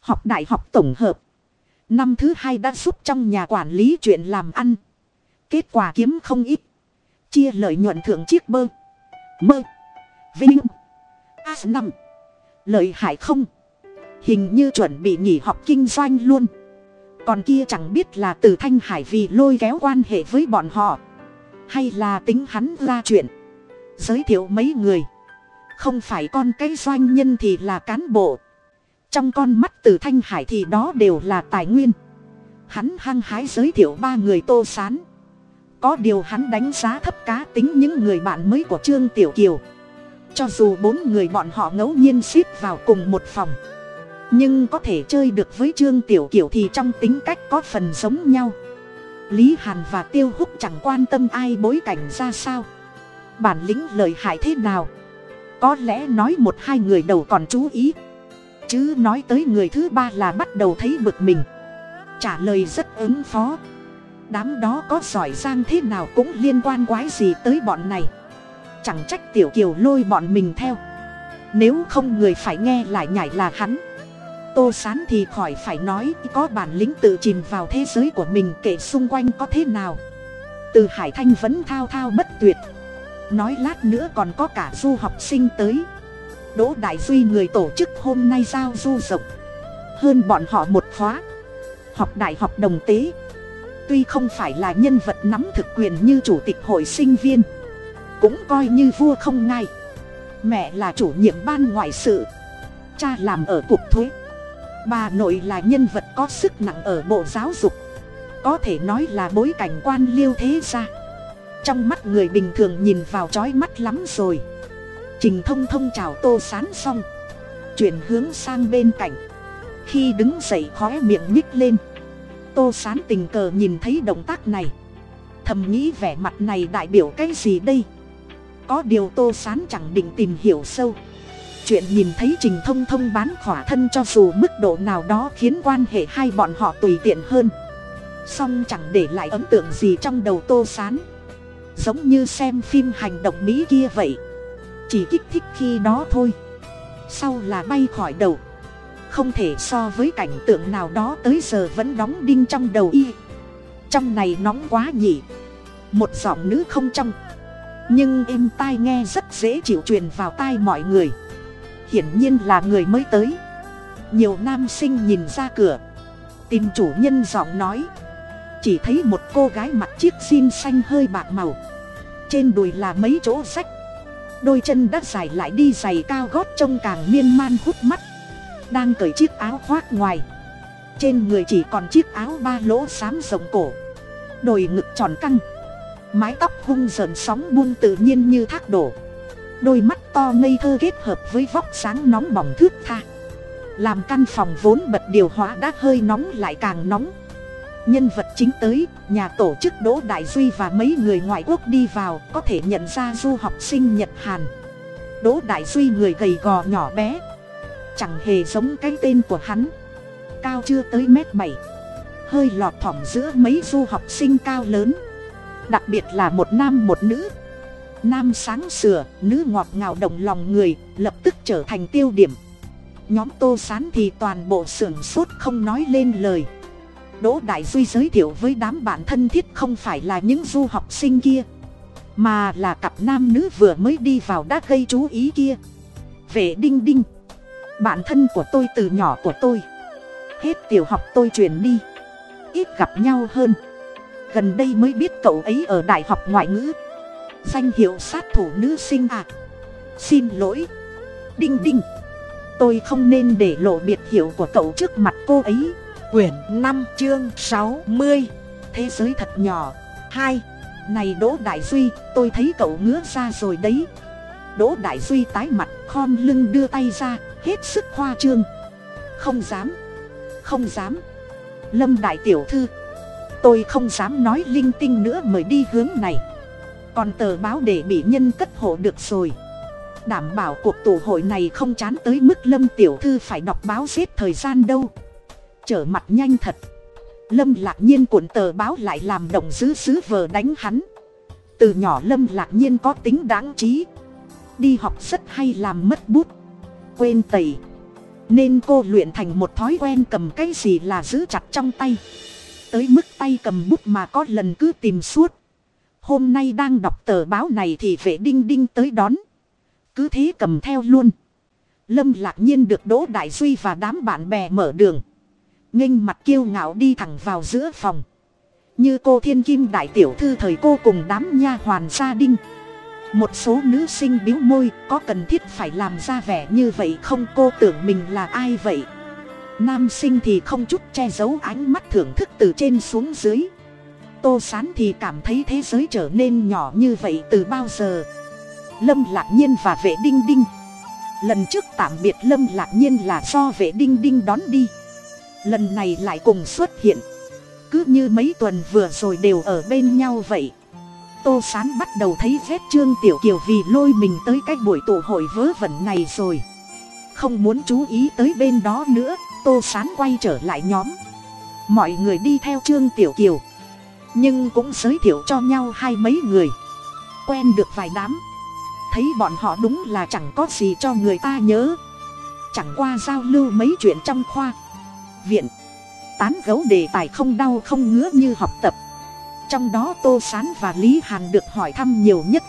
Học đại học tổng hợp. Năm thứ hai đã giúp trong nhà quản lý chuyện làm ăn. Kết quả kiếm không ít. Chia lợi nhuận thượng chiếc bơ. Mơ. Vinh. A năm. Lợi hại không? Hình như chuẩn bị nghỉ học kinh doanh luôn còn kia chẳng biết là từ thanh hải vì lôi kéo quan hệ với bọn họ, hay là tính hắn ra chuyện. Giới thiệu mấy người. Không phải con cái doanh nhân thì là cán bộ. Trong con mắt từ thanh hải thì đó đều là tài nguyên. Hắn hăng hái giới thiệu ba người tô sán. Có điều hắn đánh giá thấp cá tính những người bạn mới của trương tiểu kiều. Cho dù bốn người bọn họ ngẫu nhiên ship vào cùng một phòng nhưng có thể chơi được với trương tiểu kiểu thì trong tính cách có phần giống nhau. Lý hàn và tiêu húc chẳng quan tâm ai bối cảnh ra sao. Bản lĩnh lợi hại thế nào? Có lẽ nói một hai người đầu còn chú ý. Chứ nói tới người thứ ba là bắt đầu thấy bực mình. Trả lời rất ứng phó. Đám đó có giỏi giang thế nào cũng liên quan quái gì tới bọn này. Chẳng trách tiểu kiều lôi bọn mình theo. Nếu không người phải nghe lại nhảy là hắn tô sán thì khỏi phải nói, có bản lĩnh tự chìm vào thế giới của mình kể xung quanh có thế nào. Từ hải thanh vẫn thao thao bất tuyệt. Nói lát nữa còn có cả du học sinh tới. Đỗ đại duy người tổ chức hôm nay giao du rộng. Hơn bọn họ một khóa. Học đại học đồng tế. Tuy không phải là nhân vật nắm thực quyền như chủ tịch hội sinh viên. Cũng coi như vua không ngay mẹ là chủ nhiệm ban ngoại sự. Cha làm ở cục thuế bà nội là nhân vật có sức nặng ở bộ giáo dục. Có thể nói là bối cảnh quan liêu thế ra trong mắt người bình thường nhìn vào trói mắt lắm rồi. Trình thông thông chào tô sán xong. Chuyển hướng sang bên cạnh. Khi đứng dậy khói miệng nhích lên. Tô sán tình cờ nhìn thấy động tác này. Thầm nghĩ vẻ mặt này đại biểu cái gì đây? Có điều tô sán chẳng định tìm hiểu sâu chuyện nhìn thấy trình thông thông bán khỏa thân cho dù mức độ nào đó khiến quan hệ hai bọn họ tùy tiện hơn. Song chẳng để lại ấn tượng gì trong đầu tô sán. Giống như xem phim hành động mỹ kia vậy. Chỉ kích thích khi đó thôi. Sau là bay khỏi đầu. Không thể so với cảnh tượng nào đó tới giờ vẫn đóng đinh trong đầu y. Trong này nóng quá nhỉ. Một giọng nữ không trong. Nhưng êm tai nghe rất dễ chịu truyền vào tai mọi người hiển nhiên là người mới tới. Nhiều nam sinh nhìn ra cửa. Tìm chủ nhân giọng nói. Chỉ thấy một cô gái mặc chiếc jean xanh hơi bạc màu. Trên đùi là mấy chỗ rách đôi chân đã dài lại đi giày cao gót trông càng miên man hút mắt. Đang cởi chiếc áo khoác ngoài. Trên người chỉ còn chiếc áo ba lỗ xám rộng cổ. Đồi ngực tròn căng. Mái tóc hung dợn sóng buông tự nhiên như thác đổ đôi mắt to ngây thơ kết hợp với vóc sáng nóng bỏng thước tha. Làm căn phòng vốn bật điều hóa đã hơi nóng lại càng nóng. Nhân vật chính tới, nhà tổ chức đỗ đại duy và mấy người ngoại quốc đi vào, có thể nhận ra du học sinh nhật hàn. Đỗ đại duy người gầy gò nhỏ bé. Chẳng hề giống cái tên của hắn. Cao chưa tới mét bảy. Hơi lọt thỏm giữa mấy du học sinh cao lớn. Đặc biệt là một nam một nữ nam sáng sửa, nữ ngọt ngào động lòng người, lập tức trở thành tiêu điểm. Nhóm tô sán thì toàn bộ sưởng sốt không nói lên lời. Đỗ đại duy giới thiệu với đám bạn thân thiết không phải là những du học sinh kia, mà là cặp nam nữ vừa mới đi vào đã gây chú ý kia. Vệ đinh đinh, bạn thân của tôi từ nhỏ của tôi. Hết tiểu học tôi chuyển đi, ít gặp nhau hơn. Gần đây mới biết cậu ấy ở đại học ngoại ngữ danh hiệu sát thủ nữ sinh à xin lỗi. Đinh đinh. Tôi không nên để lộ biệt hiệu của cậu trước mặt cô ấy. Quyển năm chương sáu mươi. Thế giới thật nhỏ. Hai. Này đỗ đại duy, tôi thấy cậu ngứa ra rồi đấy. Đỗ đại duy tái mặt, khom lưng đưa tay ra, hết sức khoa trương. Không dám. Không dám. Lâm đại tiểu thư. Tôi không dám nói linh tinh nữa mời đi hướng này còn tờ báo để bị nhân cất hộ được rồi. Đảm bảo cuộc tụ hội này không chán tới mức lâm tiểu thư phải đọc báo xếp thời gian đâu. Trở mặt nhanh thật. Lâm lạc nhiên cuộn tờ báo lại làm động dứ xứ vờ đánh hắn. Từ nhỏ lâm lạc nhiên có tính đáng trí. Đi học rất hay làm mất bút. Quên tẩy nên cô luyện thành một thói quen cầm cái gì là giữ chặt trong tay. Tới mức tay cầm bút mà có lần cứ tìm suốt hôm nay đang đọc tờ báo này thì vệ đinh đinh tới đón. Cứ thế cầm theo luôn. Lâm lạc nhiên được đỗ đại duy và đám bạn bè mở đường. Nghênh mặt kiêu ngạo đi thẳng vào giữa phòng. Như cô thiên kim đại tiểu thư thời cô cùng đám nha hoàn gia đinh một số nữ sinh biếu môi, có cần thiết phải làm ra vẻ như vậy không? Cô tưởng mình là ai vậy? Nam sinh thì không chút che giấu ánh mắt thưởng thức từ trên xuống dưới tô sán thì cảm thấy thế giới trở nên nhỏ như vậy từ bao giờ? Lâm lạc nhiên và vệ đinh đinh. Lần trước tạm biệt lâm lạc nhiên là do vệ đinh đinh đón đi. Lần này lại cùng xuất hiện. Cứ như mấy tuần vừa rồi đều ở bên nhau vậy. Tô sán bắt đầu thấy vết trương tiểu kiều vì lôi mình tới cái buổi tụ hội vớ vẩn này rồi. Không muốn chú ý tới bên đó nữa, tô sán quay trở lại nhóm. Mọi người đi theo trương tiểu kiều nhưng cũng giới thiệu cho nhau hai mấy người. Quen được vài đám. Thấy bọn họ đúng là chẳng có gì cho người ta nhớ. Chẳng qua giao lưu mấy chuyện trong khoa. Viện. Tán gấu đề tài không đau không ngứa như học tập. Trong đó tô s á n và lý hàn được hỏi thăm nhiều nhất.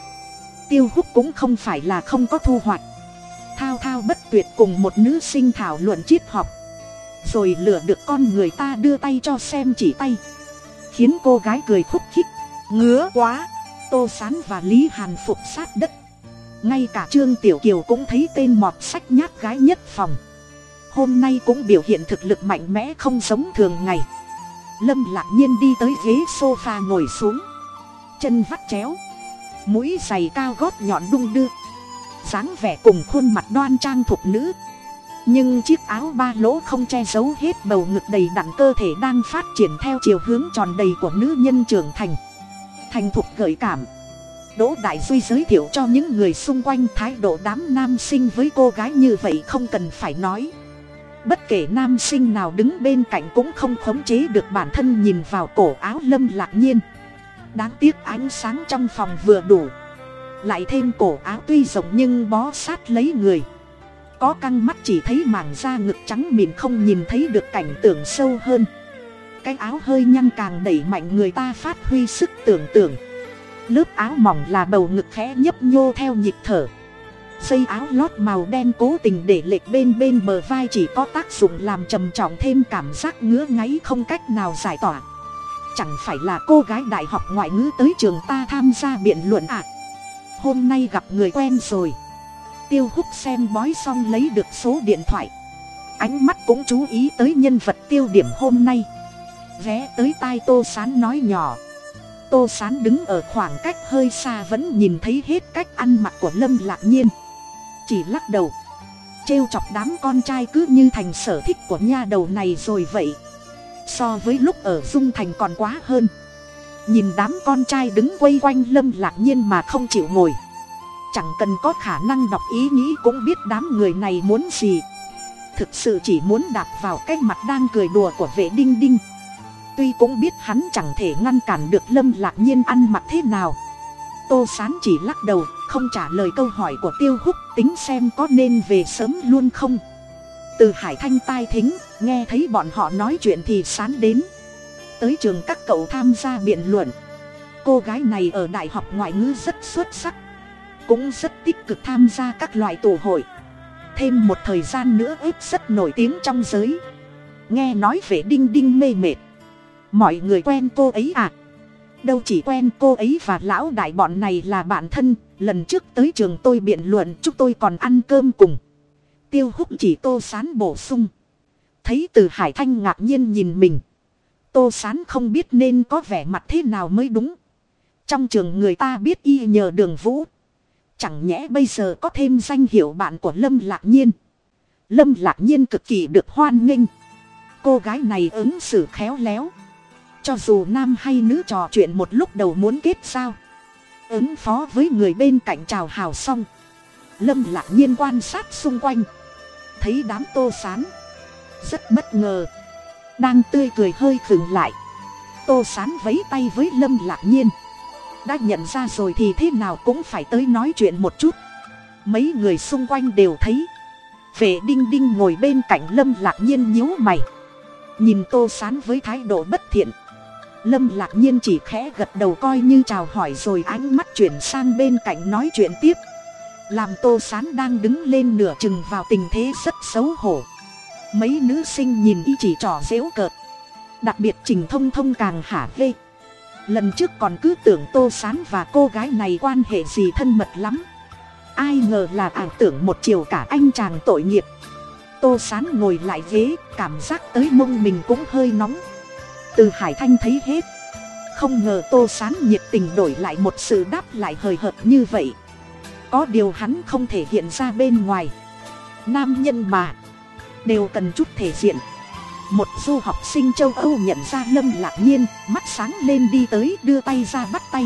Tiêu hút cũng không phải là không có thu hoạch. Thao thao bất tuyệt cùng một nữ sinh thảo luận triết học. Rồi lừa được con người ta đưa tay cho xem chỉ tay khiến cô gái cười khúc khích, ngứa quá. Tô s á n và lý hàn phục sát đất. Ngay cả trương tiểu kiều cũng thấy tên mọt sách nhát gái nhất phòng. Hôm nay cũng biểu hiện thực lực mạnh mẽ không giống thường ngày. Lâm lạc nhiên đi tới ghế s o f a ngồi xuống. Chân vắt chéo. Mũi giày cao gót nhọn đung đưa. dáng vẻ cùng khuôn mặt đoan trang thục nữ nhưng chiếc áo ba lỗ không che giấu hết bầu ngực đầy đặn cơ thể đang phát triển theo chiều hướng tròn đầy của nữ nhân trưởng thành. Thành thục gợi cảm. Đỗ đại duy giới thiệu cho những người xung quanh thái độ đám nam sinh với cô gái như vậy không cần phải nói. Bất kể nam sinh nào đứng bên cạnh cũng không khống chế được bản thân nhìn vào cổ áo lâm lạc nhiên. Đáng tiếc ánh sáng trong phòng vừa đủ. Lại thêm cổ áo tuy rộng nhưng bó sát lấy người có căng mắt chỉ thấy mảng da ngực trắng mịn không nhìn thấy được cảnh tượng sâu hơn. Cái áo hơi nhăn càng đẩy mạnh người ta phát huy sức tưởng tượng. Lớp áo mỏng là bầu ngực khẽ nhấp nhô theo nhịp thở. Dây áo lót màu đen cố tình để lệch bên bên bờ vai chỉ có tác dụng làm trầm trọng thêm cảm giác ngứa ngáy không cách nào giải tỏa. Chẳng phải là cô gái đại học ngoại ngữ tới trường ta tham gia biện luận ạ à. hôm nay gặp người quen rồi tiêu Húc xem bói xong lấy được số điện thoại. Ánh mắt cũng chú ý tới nhân vật tiêu điểm hôm nay. Ghé tới tai tô sán nói nhỏ. Tô sán đứng ở khoảng cách hơi xa vẫn nhìn thấy hết cách ăn mặc của lâm lạc nhiên. Chỉ lắc đầu. Trêu chọc đám con trai cứ như thành sở thích của nha đầu này rồi vậy. So với lúc ở dung thành còn quá hơn. Nhìn đám con trai đứng quây quanh lâm lạc nhiên mà không chịu ngồi chẳng cần có khả năng đọc ý nghĩ cũng biết đám người này muốn gì. Thực sự chỉ muốn đạp vào cái mặt đang cười đùa của vệ đinh đinh. Tuy cũng biết hắn chẳng thể ngăn cản được lâm lạc nhiên ăn mặc thế nào. Tô sán chỉ lắc đầu, không trả lời câu hỏi của tiêu húc, tính xem có nên về sớm luôn không. Từ hải thanh tai thính, nghe thấy bọn họ nói chuyện thì sán đến. Tới trường các cậu tham gia biện luận. Cô gái này ở đại học ngoại ngữ rất xuất sắc cũng rất tích cực tham gia các loại tổ hội. Thêm một thời gian nữa ếp rất nổi tiếng trong giới. Nghe nói về đinh đinh mê mệt. Mọi người quen cô ấy à? Đâu chỉ quen cô ấy và lão đại bọn này là bạn thân, lần trước tới trường tôi biện luận chúng tôi còn ăn cơm cùng. Tiêu húc chỉ tô sán bổ sung. Thấy từ hải thanh ngạc nhiên nhìn mình. Tô sán không biết nên có vẻ mặt thế nào mới đúng. Trong trường người ta biết y nhờ đường vũ chẳng nhẽ bây giờ có thêm danh hiệu bạn của lâm lạc nhiên. Lâm lạc nhiên cực kỳ được hoan nghênh. Cô gái này ứng xử khéo léo. Cho dù nam hay nữ trò chuyện một lúc đầu muốn kết sao ứng phó với người bên cạnh chào hào xong. Lâm lạc nhiên quan sát xung quanh, thấy đám tô sán. Rất bất ngờ, đang tươi cười hơi khừng lại. Tô sán vấy tay với lâm lạc nhiên đã nhận ra rồi thì thế nào cũng phải tới nói chuyện một chút. Mấy người xung quanh đều thấy. Vệ đinh đinh ngồi bên cạnh lâm lạc nhiên nhíu mày. Nhìn tô sán với thái độ bất thiện. Lâm lạc nhiên chỉ khẽ gật đầu coi như chào hỏi rồi ánh mắt chuyển sang bên cạnh nói chuyện tiếp. Làm tô sán đang đứng lên nửa chừng vào tình thế rất xấu hổ. Mấy nữ sinh nhìn y chỉ trỏ dễu cợt. Đặc biệt trình thông thông càng hả hê lần trước còn cứ tưởng tô sán và cô gái này quan hệ gì thân mật lắm. Ai ngờ là ảo tưởng một chiều cả anh chàng tội nghiệp. Tô sán ngồi lại ghế, cảm giác tới mông mình cũng hơi nóng. Từ hải thanh thấy hết. Không ngờ tô sán nhiệt tình đổi lại một sự đáp lại hời hợt như vậy. Có điều hắn không thể hiện ra bên ngoài. Nam nhân mà. Đều cần chút thể diện một du học sinh châu âu nhận ra lâm lạc nhiên, mắt sáng lên đi tới, đưa tay ra bắt tay.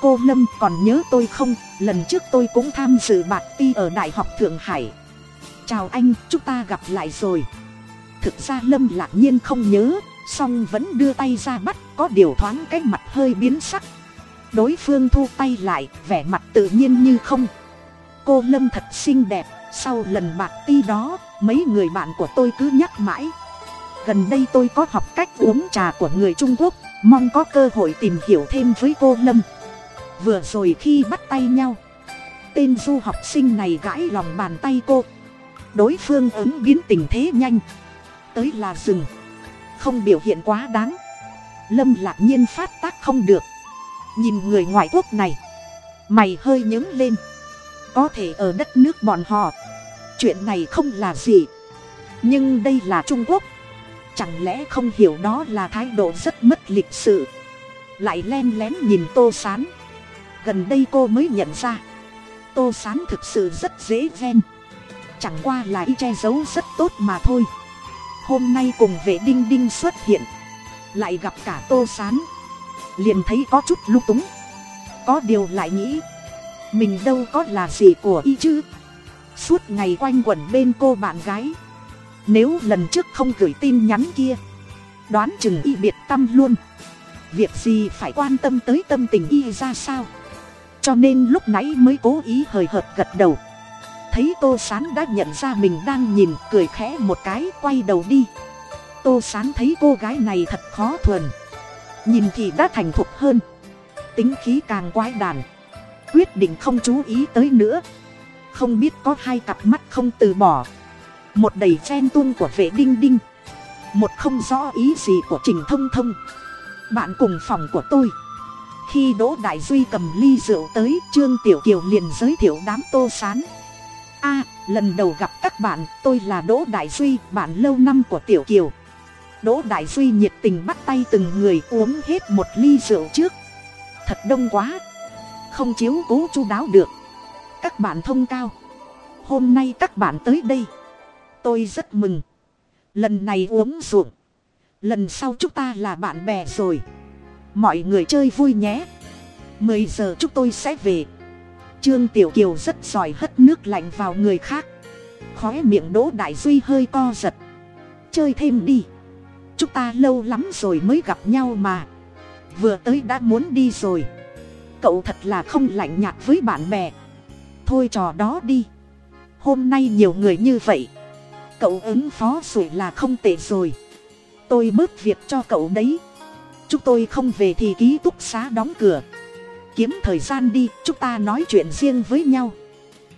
Cô lâm, còn nhớ tôi không? Lần trước tôi cũng tham dự bạc ti ở đại học thượng hải. Chào anh, chúng ta gặp lại rồi. Thực ra lâm lạc nhiên không nhớ, song vẫn đưa tay ra bắt, có điều thoáng cái mặt hơi biến sắc. Đối phương thu tay lại, vẻ mặt tự nhiên như không. Cô lâm thật xinh đẹp, sau lần bạc ti đó, mấy người bạn của tôi cứ nhắc mãi gần đây tôi có học cách uống trà của người trung quốc, mong có cơ hội tìm hiểu thêm với cô lâm. Vừa rồi khi bắt tay nhau, tên du học sinh này gãi lòng bàn tay cô. Đối phương ứng biến tình thế nhanh, tới là rừng không biểu hiện quá đáng. Lâm lạc nhiên phát tác không được. Nhìn người ngoại quốc này, mày hơi nhớ lên. Có thể ở đất nước bọn họ, chuyện này không là gì. Nhưng đây là trung quốc chẳng lẽ không hiểu đó là thái độ rất mất lịch sự? Lại len lén nhìn tô sán. Gần đây cô mới nhận ra. Tô sán thực sự rất dễ ven chẳng qua là y che giấu rất tốt mà thôi. Hôm nay cùng vệ đinh đinh xuất hiện. Lại gặp cả tô sán. Liền thấy có chút lung túng. Có điều lại nghĩ. Mình đâu có là gì của y chứ? Suốt ngày quanh quẩn bên cô bạn gái nếu lần trước không gửi tin nhắn kia, đoán chừng y biệt tâm luôn. Việc gì phải quan tâm tới tâm tình y ra sao? Cho nên lúc nãy mới cố ý hời hợt gật đầu. Thấy tô s á n đã nhận ra mình đang nhìn, cười khẽ một cái, quay đầu đi. Tô s á n thấy cô gái này thật khó thuần. Nhìn thì đã thành thục hơn. Tính khí càng quái đàn quyết định không chú ý tới nữa. Không biết có hai cặp mắt không từ bỏ một đầy chen tuôn của vệ đinh đinh. Một không rõ ý gì của trình thông thông. Bạn cùng phòng của tôi. Khi đỗ đại duy cầm ly rượu tới, trương tiểu kiều liền giới thiệu đám tô sán. A, lần đầu gặp các bạn, tôi là đỗ đại duy, bạn lâu năm của tiểu kiều. Đỗ đại duy nhiệt tình bắt tay từng người uống hết một ly rượu trước. Thật đông quá. Không chiếu cố chu đáo được. Các bạn thông cao. Hôm nay các bạn tới đây tôi rất mừng. Lần này uống ruộng. Lần sau chúng ta là bạn bè rồi. Mọi người chơi vui nhé. Mười giờ chúng tôi sẽ về. Trương tiểu kiều rất giỏi hất nước lạnh vào người khác. Khói miệng đỗ đại duy hơi co giật. Chơi thêm đi. Chúng ta lâu lắm rồi mới gặp nhau mà. Vừa tới đã muốn đi rồi. Cậu thật là không lạnh nhạt với bạn bè. Thôi trò đó đi. Hôm nay nhiều người như vậy cậu ứng phó rồi là không tệ rồi. Tôi bớt việc cho cậu đấy. Chúng tôi không về thì ký túc xá đóng cửa. Kiếm thời gian đi, chúng ta nói chuyện riêng với nhau.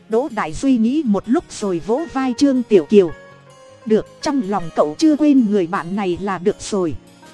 Đỗ đại duy nghĩ một lúc rồi vỗ vai trương tiểu kiều. Được, trong lòng cậu chưa quên người bạn này là được rồi.